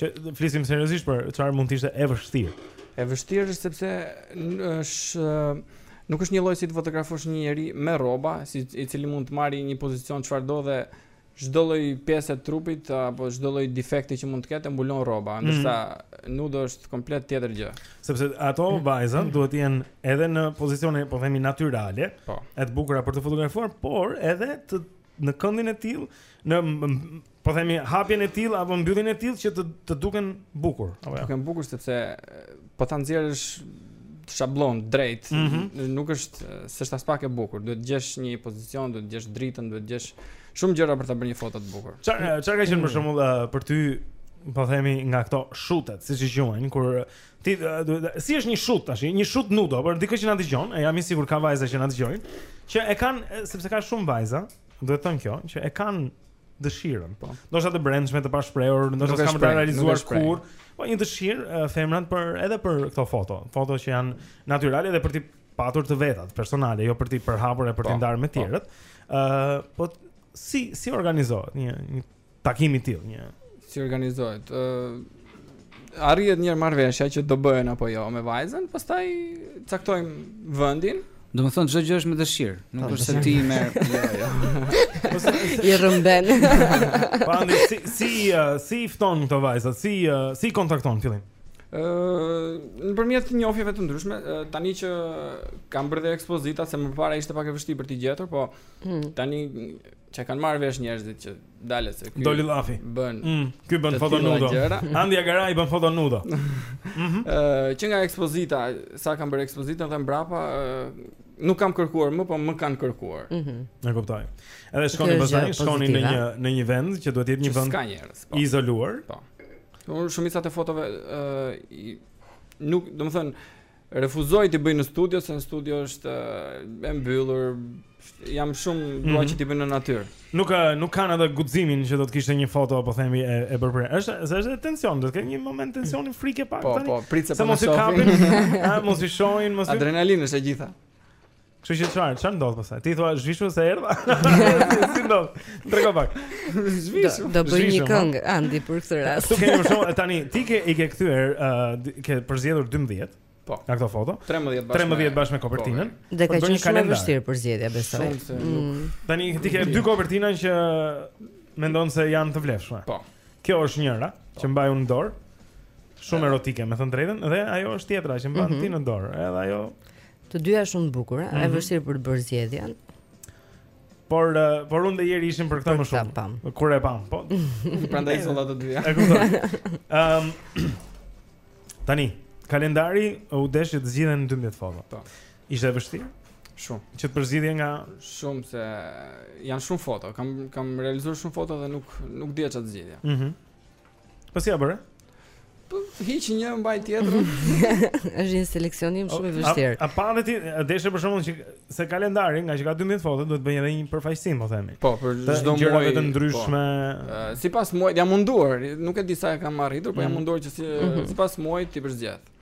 Që flisim seriozisht për çfarë mund të ishte e vështirë. E vështirë është sepse është nuk është njëlloj si të fotografosh një njeri me rroba, si i cili mund të marrë një pozicion çfarëdo dhe çdo lloj pjesë e trupit apo çdo lloj defekti që mund të ketë mbulon rroba, mhm. ndërsa mm -hmm. nudo është komplet tjetër gjë. Sepse ato mhm. vajza mm -hmm. duhet të jenë edhe në pozicione po themi natyrale, po. e të bukura për të fotografuar, por edhe të në këndin e tillë, në Po themi hapjen e tillë apo mbylljen e tillë që të të duken bukur, apo jo? Duken bukur sepse po ta nxjerrësh shabllon drejt, mm -hmm. nuk është s'është aspak e bukur. Duhet të gjesh një pozicion, duhet të gjesh dritën, duhet të gjesh shumë gjëra për ta bërë një foto të bukur. Çfarë çfarë ka qenë për shembull për ty, po themi nga këto shutet, siç i quajnë, kur ti si është një shut tash, një shut nudo, për dikë që na dëgjon, e jam i sigurt ka vajza që na dëgjojnë, që e kanë sepse ka shumë vajza, duhet thënë kjo, që e kanë dëshirën. Po. Ndoshta të brendshme, të pashprehur, ndoshta të parealizuar kurrë. Po një dëshirë uh, femrat për edhe për këto foto, foto që janë natyrale dhe për t'i patur të vetat personale, jo për t'i përhapur e për t'i po, ndarë me të po. tjerët. Ëh, uh, po si si organizohet një një takim i tillë, një si organizohet? Ëh, uh, arrihet një marrëveshje që do bëhen apo jo me vajzën, pastaj caktojmë vendin. Domethënë, gjë është me dëshirë, nuk është se ti i merr, jo, jo. I rrëmben. Pa, në, si, si, uh, si i fton këto vajza, si, uh, si i kontakton, fillim? Uh, nëpërmjet njohjeve të ndryshme, uh, tani që kam bërë dhe ekspozita, se më para ishte pak e vështirë për t'i gjetur, po hmm. tani që kanë marrë vesh njerëzit që Dalin se ky. Doli llafi. Bën. Mm, ky bën foto nudo. Andi Agaraj bën foto nudo. Mhm. Ëh, që nga ekspozita, sa kam bërë ekspozitën dhe mbrapa, nuk kam kërkuar më, po më kanë kërkuar. Mhm. E kuptoj. Edhe shkoni pastaj, shkoni në një në një vend që duhet të jetë një vend ka njerëz, po. Izoluar. Po. Unë shumicën e fotove ëh nuk, domethënë Refuzoj t'i bëj në studio se në studio është e mbyllur. Më shumë mm -hmm. dua që t'i bëj në natyrë. Nuk nuk kanë atë guximin që do të kishte një foto po themi e e bërë. Është se është tension, do të ketë një moment tensioni frikë pak po, tani. Po, po, pritse po. Se mos i kapin, se mos i shohin, mos i Adrenalinë është e gjitha. Kështu që çfarë, çfarë ndodh pastaj? Ti thua zhvishu se erdha. si ndodh? Trego pak. Zhvishu. Do, do bëj një këngë Andi për këtë rast. Do kemi shumë tani, ti ke i ke kthyer, uh, ke përzgjedhur 12. Po. Nga këto foto. 13 bashkë. 13 bashkë me kopertinën. Po, dhe ka qenë shumë e vështirë përzgjedhja, besoj. Mm. Tani ti ke dy kopertina që mendon se janë të vlefshme. Po. Kjo është njëra që po. mbaj unë në dorë. Shumë erotike, me thënë të drejtën, dhe ajo është tjetra që mban mm -hmm. ti në dorë. Edhe ajo Të dyja shumë të bukura, mm -hmm. e mhm. vështirë për të bërë zgjedhjen. Por uh, por unë dhe Jeri ishim për këtë më shumë. Kur e pamë, po. Prandaj i solla të dyja. E kuptoj. Ehm Tani, kalendari u desh të zgjidhen 12 foto. Po. Ishte e vështirë? Shumë. Që të përzgjidhje nga shumë se janë shumë foto. Kam kam realizuar shumë foto dhe nuk nuk dija ça të zgjidhja. Mhm. Mm Po si ia bëre? Po hiq një mbaj tjetrën. Është një seleksionim shumë i vështirë. A patjetër për shkakun që se kalendari ngaqë ka 12 foto duhet të bëjë edhe një përfaqësim, po themi. Po, për çdo muaj gjëra të po. ndryshme. Sipas muajit jam munduar, nuk e di sa e kam arritur, po jam mm. munduar që mhm. sipas muajit t'i përzgjedh.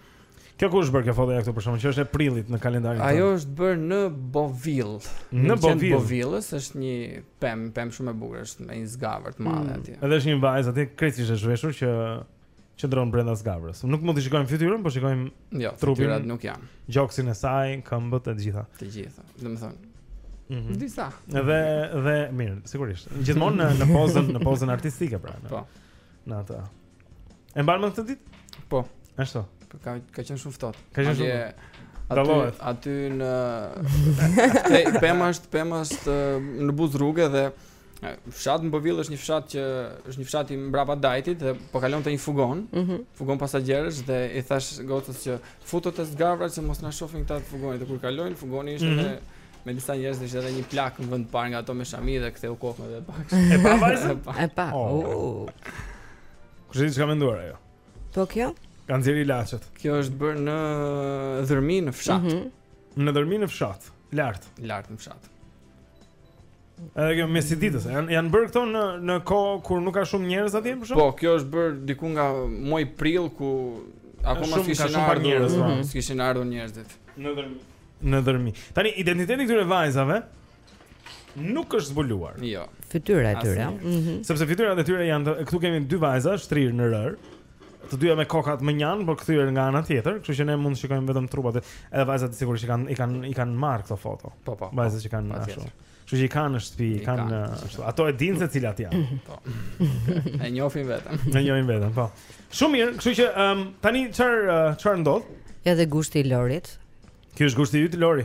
Kjo ku është bërë kjo fotoja këtu për shkakun që është e prillit në kalendarin. Ajo është bërë në Bovill. Në Bovill. Bovillës është një pemë, pemë shumë e bukur, është me një zgavër të madhe mm. atje. Edhe është një vajzë atje krejtësisht e zhveshur që qëndron brenda zgavrës. Nuk mund të shikojmë fytyrën, por shikojmë jo, trupin. Jo, fytyrat nuk janë. Gjoksin e saj, këmbët e gjitha. Të gjitha. Domethënë, Mhm. Disa. Dhe dhe mirë, sigurisht. Gjithmonë në pozën, në pozën artistike pra. Po. Në atë. E mban mend këtë ditë? Po Ashtu po, Ka, ka qenë shumë ftohtë Ka qenë shumë ftohtë Aty, aty në Pema është Pema është në buzë rruge dhe Fshat në Bovill është një fshat që është një fshat i mbrapa Dajtit dhe po kalonte një fugon, mm -hmm. fugon pasagjerësh dhe i thashë gocës që futu te zgavra që mos na shofin këta të fugonit dhe kur kaloi fugoni ishte mm -hmm. Me disa njerëz ishte edhe një plakë në vend të parë nga ato me shami dhe ktheu kokën dhe pa. E pa vajzën? E pa. E pa. Oh. Kush e di ç'ka menduar ajo? Po kjo? Ka nxjerrë ilaçet. Kjo është bërë në Dhërmi në fshat. Mm -hmm. Në Dhërmi në fshat, lart. Lart në fshat. Edhe kjo mes ditës, janë janë bërë këto në në kohë kur nuk ka shumë njerëz atje për shkak? Po, kjo është bërë diku nga muaji prill ku akoma s'ka shumë njerëz, po. mhm. s'kishin ardhur njerëzit. Në Dhërmi. Në Dhërmi. Tani identiteti i këtyre vajzave nuk është zbuluar. Jo. Fytyra e tyre, ëh. Mhm. Sepse fytyrat e tyre janë këtu kemi dy vajza shtrirë në rërë. të dyja me kokat mënjanë, por kthyer nga ana tjetër, kështu që ne mund të shikojmë vetëm trupat. Edhe vajzat sigurisht i kanë i kanë i kanë marrë këto foto. Po po. po. Vajzat që kanë ashtu. Kështu që i kanë në shtëpi, i kanë ashtu. Ato e dinë se cilat janë. Po. E njohin veten. E njohin veten, po. Shumë mirë, kështu që um, tani çfar çfarë ndodh? Edhe gushti i Lorit. Ky është gushti yt Lori.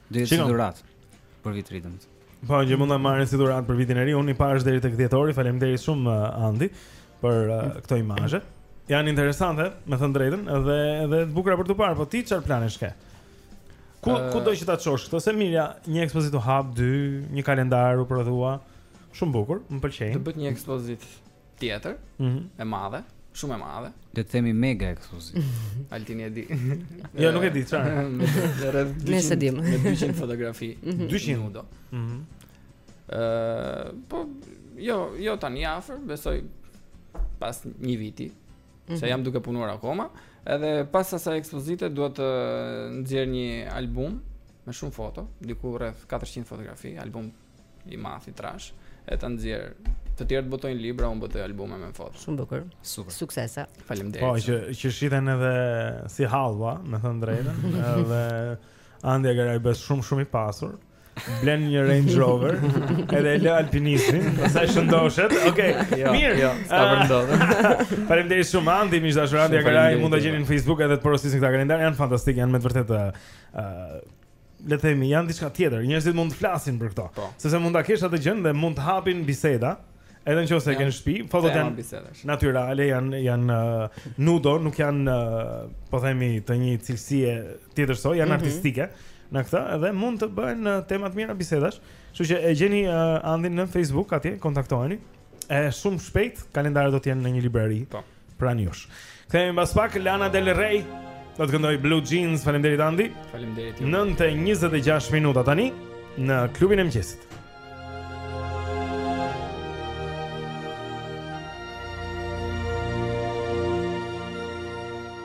Do jetë si dhuratë për vit të ri. Po, që mund ta marrin si dhuratë për vitin e ri. Unë i pashë deri tek dhjetori. Faleminderit shumë uh, Andi për uh, këto imazhe. Janë interesante, me thënë të drejtën, edhe edhe të bukura për të parë. Po ti çfarë planesh ke? Ku uh, ku do që ta çosh këtë? Se mirë, një ekspozitë u hap 2, një kalendar u prodhua. Shumë bukur, më pëlqejnë. Të bëj një ekspozitë. tjetër, mm -hmm. e madhe, shumë e madhe. Le të themi mega ekspozitë. Altini e di. Jo, nuk e di çfarë. Rreth 200. Nëse di. Me 200 fotografi. 200 mm -hmm. nudo. Mhm. Mm Ëh, po jo, jo tani afër, besoj pas një viti. Mm -hmm. Se mhm. jam duke punuar akoma, edhe pas asaj ekspozite dua të nxjerr një album me shumë foto, diku rreth 400 fotografi, album I madh, i trashë. E ta nxjerr. Të tjerë të botojnë libra, unë botoj albume me foto. Shumë bukur. Super. Suksese. Faleminderit. Po, që që shiten edhe si hallva, me thënë drejtën, edhe Andi Agaraj bëhet shumë shumë i pasur. Blen një Range Rover, edhe lë alpinizmin, pastaj shëndoshet. Okej. Okay. Jo, Mirë. Jo, s'ka për ndodh. Faleminderit shumë Andi, miq të dashur Andi Agaraj, mund ta gjeni në Facebook edhe të porosisni këta kalendarë, janë fantastikë, janë me të vërtetë uh, le të themi, janë diçka tjetër. Njerëzit mund të flasin për këto, po. sepse mund ta kesh atë gjën dhe mund të hapin biseda. Edhe në qoftë se e ke në shtëpi, fotot janë natyrale, janë janë uh, nudo, nuk janë uh, po themi të një cilësie tjetërsoj, janë mm -hmm. artistike. Në këtë edhe mund të bëhen uh, tema të mira bisedash. Kështu që e gjeni uh, Andin në Facebook atje, kontaktoheni. E shumë shpejt kalendarët do të jenë në një librari. Po. Pranë jush. Kthehemi mbas pak Lana Del Rey. Do të këndojë Blue Jeans. Faleminderit Andi. Faleminderit ju. 9:26 minuta tani në klubin e mëngjesit.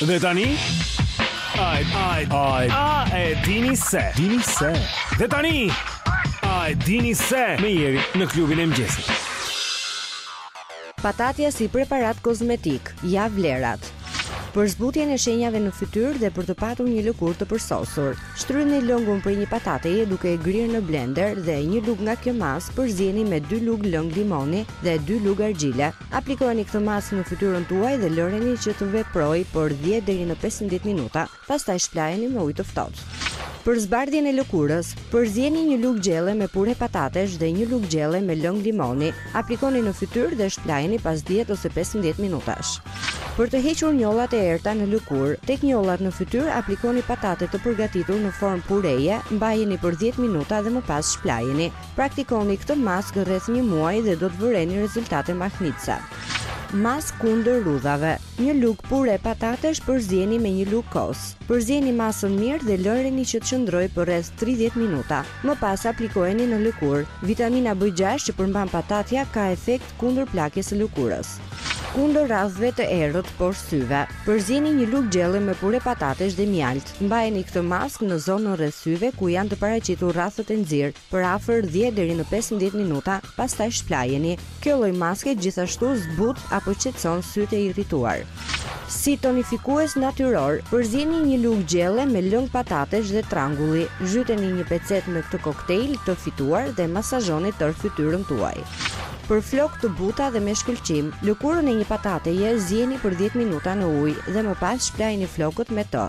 Dhe tani Ai ai ai a e dini se dini se Dhe tani a e dini se me Jerin në klubin e mëngjesit Patatja si preparat kozmetik ja vlerat Për zbutjen e shenjave në fytyrë dhe për të patur një lëkurë të përsosur, shtrydhni lëngun prej një patateje duke e grirë në blender dhe një lugë nga kjo masë përzieni me 2 lugë lëng limoni dhe 2 lugë argjile. Aplikojeni këtë masë në fytyrën tuaj dhe lëreni që të veprojë për dhjetë deri në pesëmbëdhjetë minuta, pastaj shplajeni me ujë të ftohtë. Për zbardhjen e lëkurës, përzieni një lugë gjelle me pure patatesh dhe një lugë gjelle me lëng limoni, aplikoni në fytyrë dhe shplajeni pas dhjetë ose pesëmbëdhjetë minutash. Për të hequr njollat e errëta në lëkurë, tek njollat në fytyrë aplikoni patate të përgatitur në formë pureje, mbajeni për dhjetë minuta dhe më pas shplajeni. Praktikoni këtë maskë rreth një muaji dhe do të vëreni rezultate mahnitëse. Maskë kundër rrudhave. Një lugë pure patatesh përzieni me një lugë kos. Përzieni masën mirë dhe lëreni që të qëndrojë për rreth tridhjetë minuta. Më pas aplikojeni në lëkurë. Vitamina B gjashtë që përmban patatja ka efekt kundër plakjes së lëkurës. Kundër rrathëve të errët poshtë syve, përzieni një lugë gjelle me pure patatesh dhe mjaltë. Mbajeni këtë maskë në zonën rreth syve ku janë të paraqitur rrathët e nxirë për afër dhjetë deri në pesëmbëdhjetë minuta, pastaj shplajeni. Kjo lloj maske gjithashtu zbut apo qetëson sytë e irrituar. Si tonifikues natyror, përzieni një lugë gjelle me lëng patatesh dhe trangulli. Zhyteni një pecetë me këtë koktejl të fituar dhe masazhoni tërë fytyrën tuaj. Për flokë të buta dhe me shkëlqim, lëkurën e një patateje zieni për dhjetë minuta në ujë dhe më pas shplajeni flokët me të.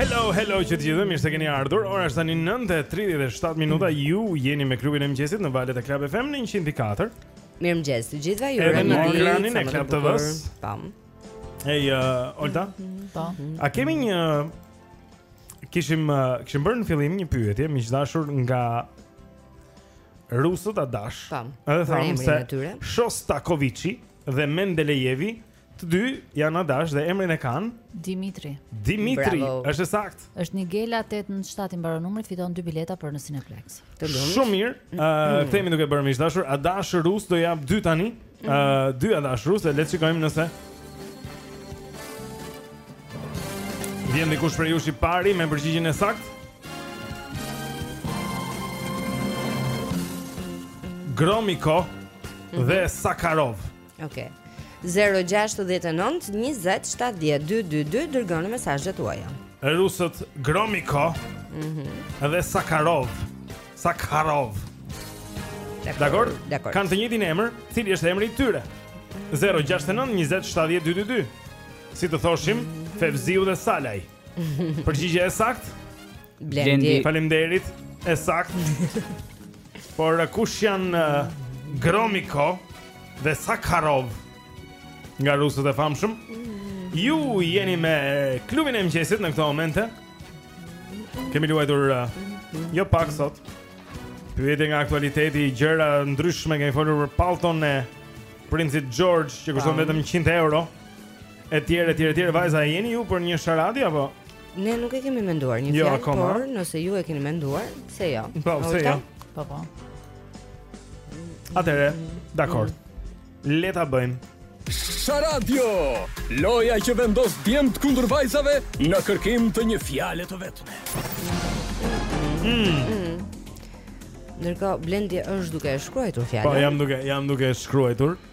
Hello, hello që të gjithë, mirë se keni ardhur. Ora është tani 9:37 minuta. Ju jeni me klubin e mëngjesit në valët e Club FM në 104. Mirë mëngjes të gjithëve. Ju uroj një ditë të mbarë. Club TV. Tam. Hey, uh, Olta. Po. A kemi një kishim uh, kishim bërë në fillim një pyetje, miq të dashur nga rusët a dash. Tam. Edhe thamë se Shostakoviçi dhe Mendelejevi, të dy janë adash dhe emrin e kanë Dimitri. Dimitri, Bravo. është e saktë. Është Nigela 897 i mbaron numri, fiton dy bileta për në Cineplex. Të lumtë. Shumë mirë. Ë kthehemi duke bërë miq të dashur. Adash Rus do jap dy tani. Ë dy Adash Rus, e le të shikojmë nëse Vjen dikush prej jush i pari me përgjigjen e saktë. Gromiko mm -hmm. dhe Sakarov. Okej. Okay. 0-6-19-27-12-22 Dërgoni mesazhet tuaja Rusët Gromiko mm -hmm. Dhe Sakarov Sakarov Dakord? Dakord Kanë të njëjtin emër Cili është emri i tyre 0-6-19-27-12-22 Si të thoshim mm -hmm. Fevziu dhe Salaj Përgjigjja e saktë Blendi. Faleminderit. E saktë. Por uh, kush janë uh, Gromiko dhe Sakarov nga rusët e famshëm? Ju jeni me klubin e mëngjesit në këto momente. Kemi luajtur uh, jo pak sot. Pyetje nga aktualiteti, gjëra të ndryshme kemi folur për pallton e princit George që kushton vetëm 100 euro. Etj, etj, etj. Vajza, jeni ju për një sharadi apo? Ne nuk e kemi menduar një jo, fjalë, por nëse ju e keni menduar, pse jo? Po, pse jo? Po, po. Atëherë, dakord. Mm. Le ta bëjmë. Sharadio, loja që vendos djemtë kundër vajzave në kërkim të një fjale të vetme. Mm. Ndërkohë Blendi është duke e shkruajtur fjalën. Po, jam duke, jam duke e shkruar.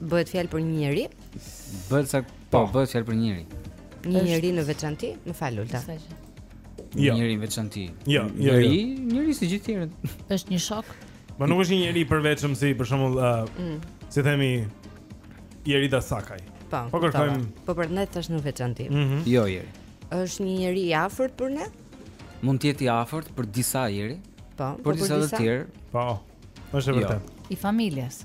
Bëhet fjalë për një njeri? Bëhet sa po, po. bëhet fjalë për një njeri. Një njeri në veçanti? Më fal Olta. Një jo. njeri në veçanti. Jo, jo, jo. Njeri, njeri si gjithë të tjerët. Është një shok. Po nuk është një njeri i përveçëm si për shembull, uh, mm. si të themi Jerida Sakaj. Po. Po kërkojmë. Po për ne tash në veçanti. Mm -hmm. Jo, Jeri. Është një njeri i afërt për ne? Mund të jetë i afërt për disa Jeri. Po, për, po për disa të tjerë. Po. Është e jo. vërtetë. Jo. I familjes.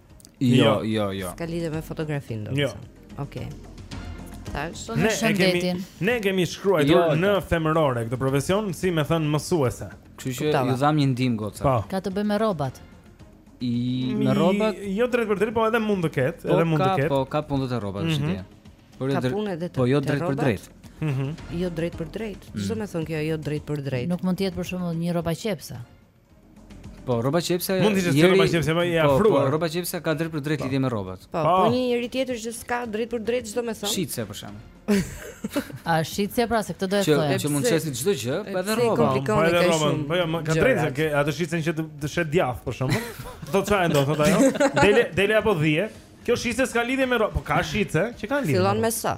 Jo, jo, jo. S'ka lidhje me fotografinë do të thotë. Jo. Okej. Tash unë e shëndetin. Ne e kemi shkruar jo, jo, në femërore këtë profesion si me thënë mësuese. Kështu që ju dham një ndihmë goca. Po. Ka të bëjë me rrobat. Me rrobat? Jo drejt për drejt, po edhe mund të ketë, po edhe mund të ketë. Po ka punë te rrobat është mhm. ide. Por jo drejt. Po jo drejt për drejt. Mhm. Jo drejt për drejt. Çfarë do me thënë kjo jo drejt për drejt? Nuk mund të jetë për shembull një rrobaqepëse. Po, rrobaqepëse. Mund të ishte rrobaqepëse, po i po, afrohe. Po, rrobaqepëse ka drejt për drejt lidhje me rrobat. Po, po një njeri tjetër që s'ka drejt për drejt ç'do me thënë. Shitëse për shembull. A shitëse pra se këtë do e thoja. Që mund të shesi çdo gjë, po edhe rroba. Po edhe rroba. Po jo, ka të drejtë se ke atë shitësen që të shet djathë për shembull. Do, ça do thotë ajo. Dele, dele apo dhie. Kjo shitëse s'ka lidhje me rroba, po ka shitëse që kanë lidhje. Fillon me s.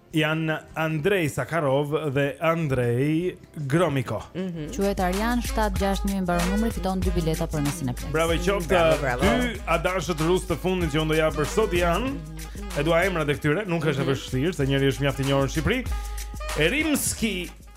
Janë Andrej Saharov dhe Andrej Gromiko. Mm -hmm. Quhet Arjan 761 i mbaron numri fiton dy bileta për në Cineplex. Bravo i qoftë. Dy adashët rus të fundit që unë do jap për sot janë. Mm -hmm. E dua emrat e këtyre, nuk është e mhm. vështirë se njëri është mjaft i njohur në Shqipëri. Rimski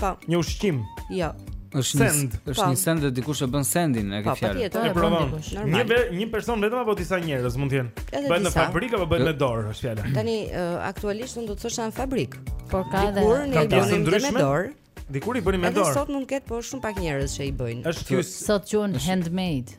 Po. Një ushqim. Jo. Është një send, është po. një send dhe dikush e bën sendin, e ke po, fjalën. Po, e provon. Një ve, një person vetëm apo disa njerëz mund të jenë? Bëhet në fabrikë apo bëhet me dorë, është fjala. Tani aktualisht unë do të thosha në fabrikë. Por ka edhe që bëhen me dorë. Dikur i bënin me dorë. Edhe sot mund të ketë po shumë pak njerëz që i bëjnë. Është sot quhen handmade.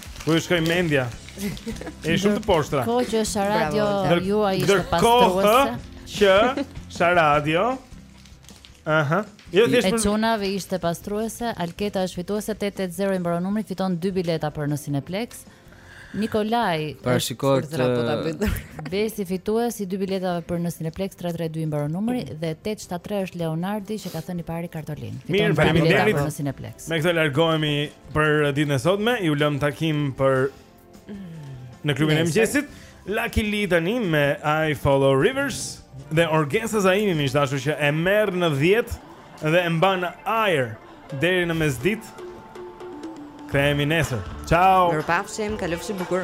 Ku ju shkoj mendja? E shumë të poshtra. Po që është radio juaj ishte pas kohës. Që është radio? Aha. Jo thjesht për çunat ishte pastruese, Alketa është fituese 880 i mbaron numri, fiton dy bileta për në Cineplex. Nikolaj. Pra shikoj Besi fitues i dy biletave për në Cineplex 332 i mbaron numri mm. dhe 873 është Leonardi që ka thënë i pari kartolinë. Mirë, faleminderit. Me këtë largohemi Për ditën e sotme ju lëmë takim për në klubin e mëngjesit. Lykke Li tani me I Follow Rivers dhe Orgesa Zaimi më dashur që e merr në 10 dhe e mban në ajër deri në mesditë. Kthehemi nesër. Ciao. Mirupafshim, kalofshi bukur.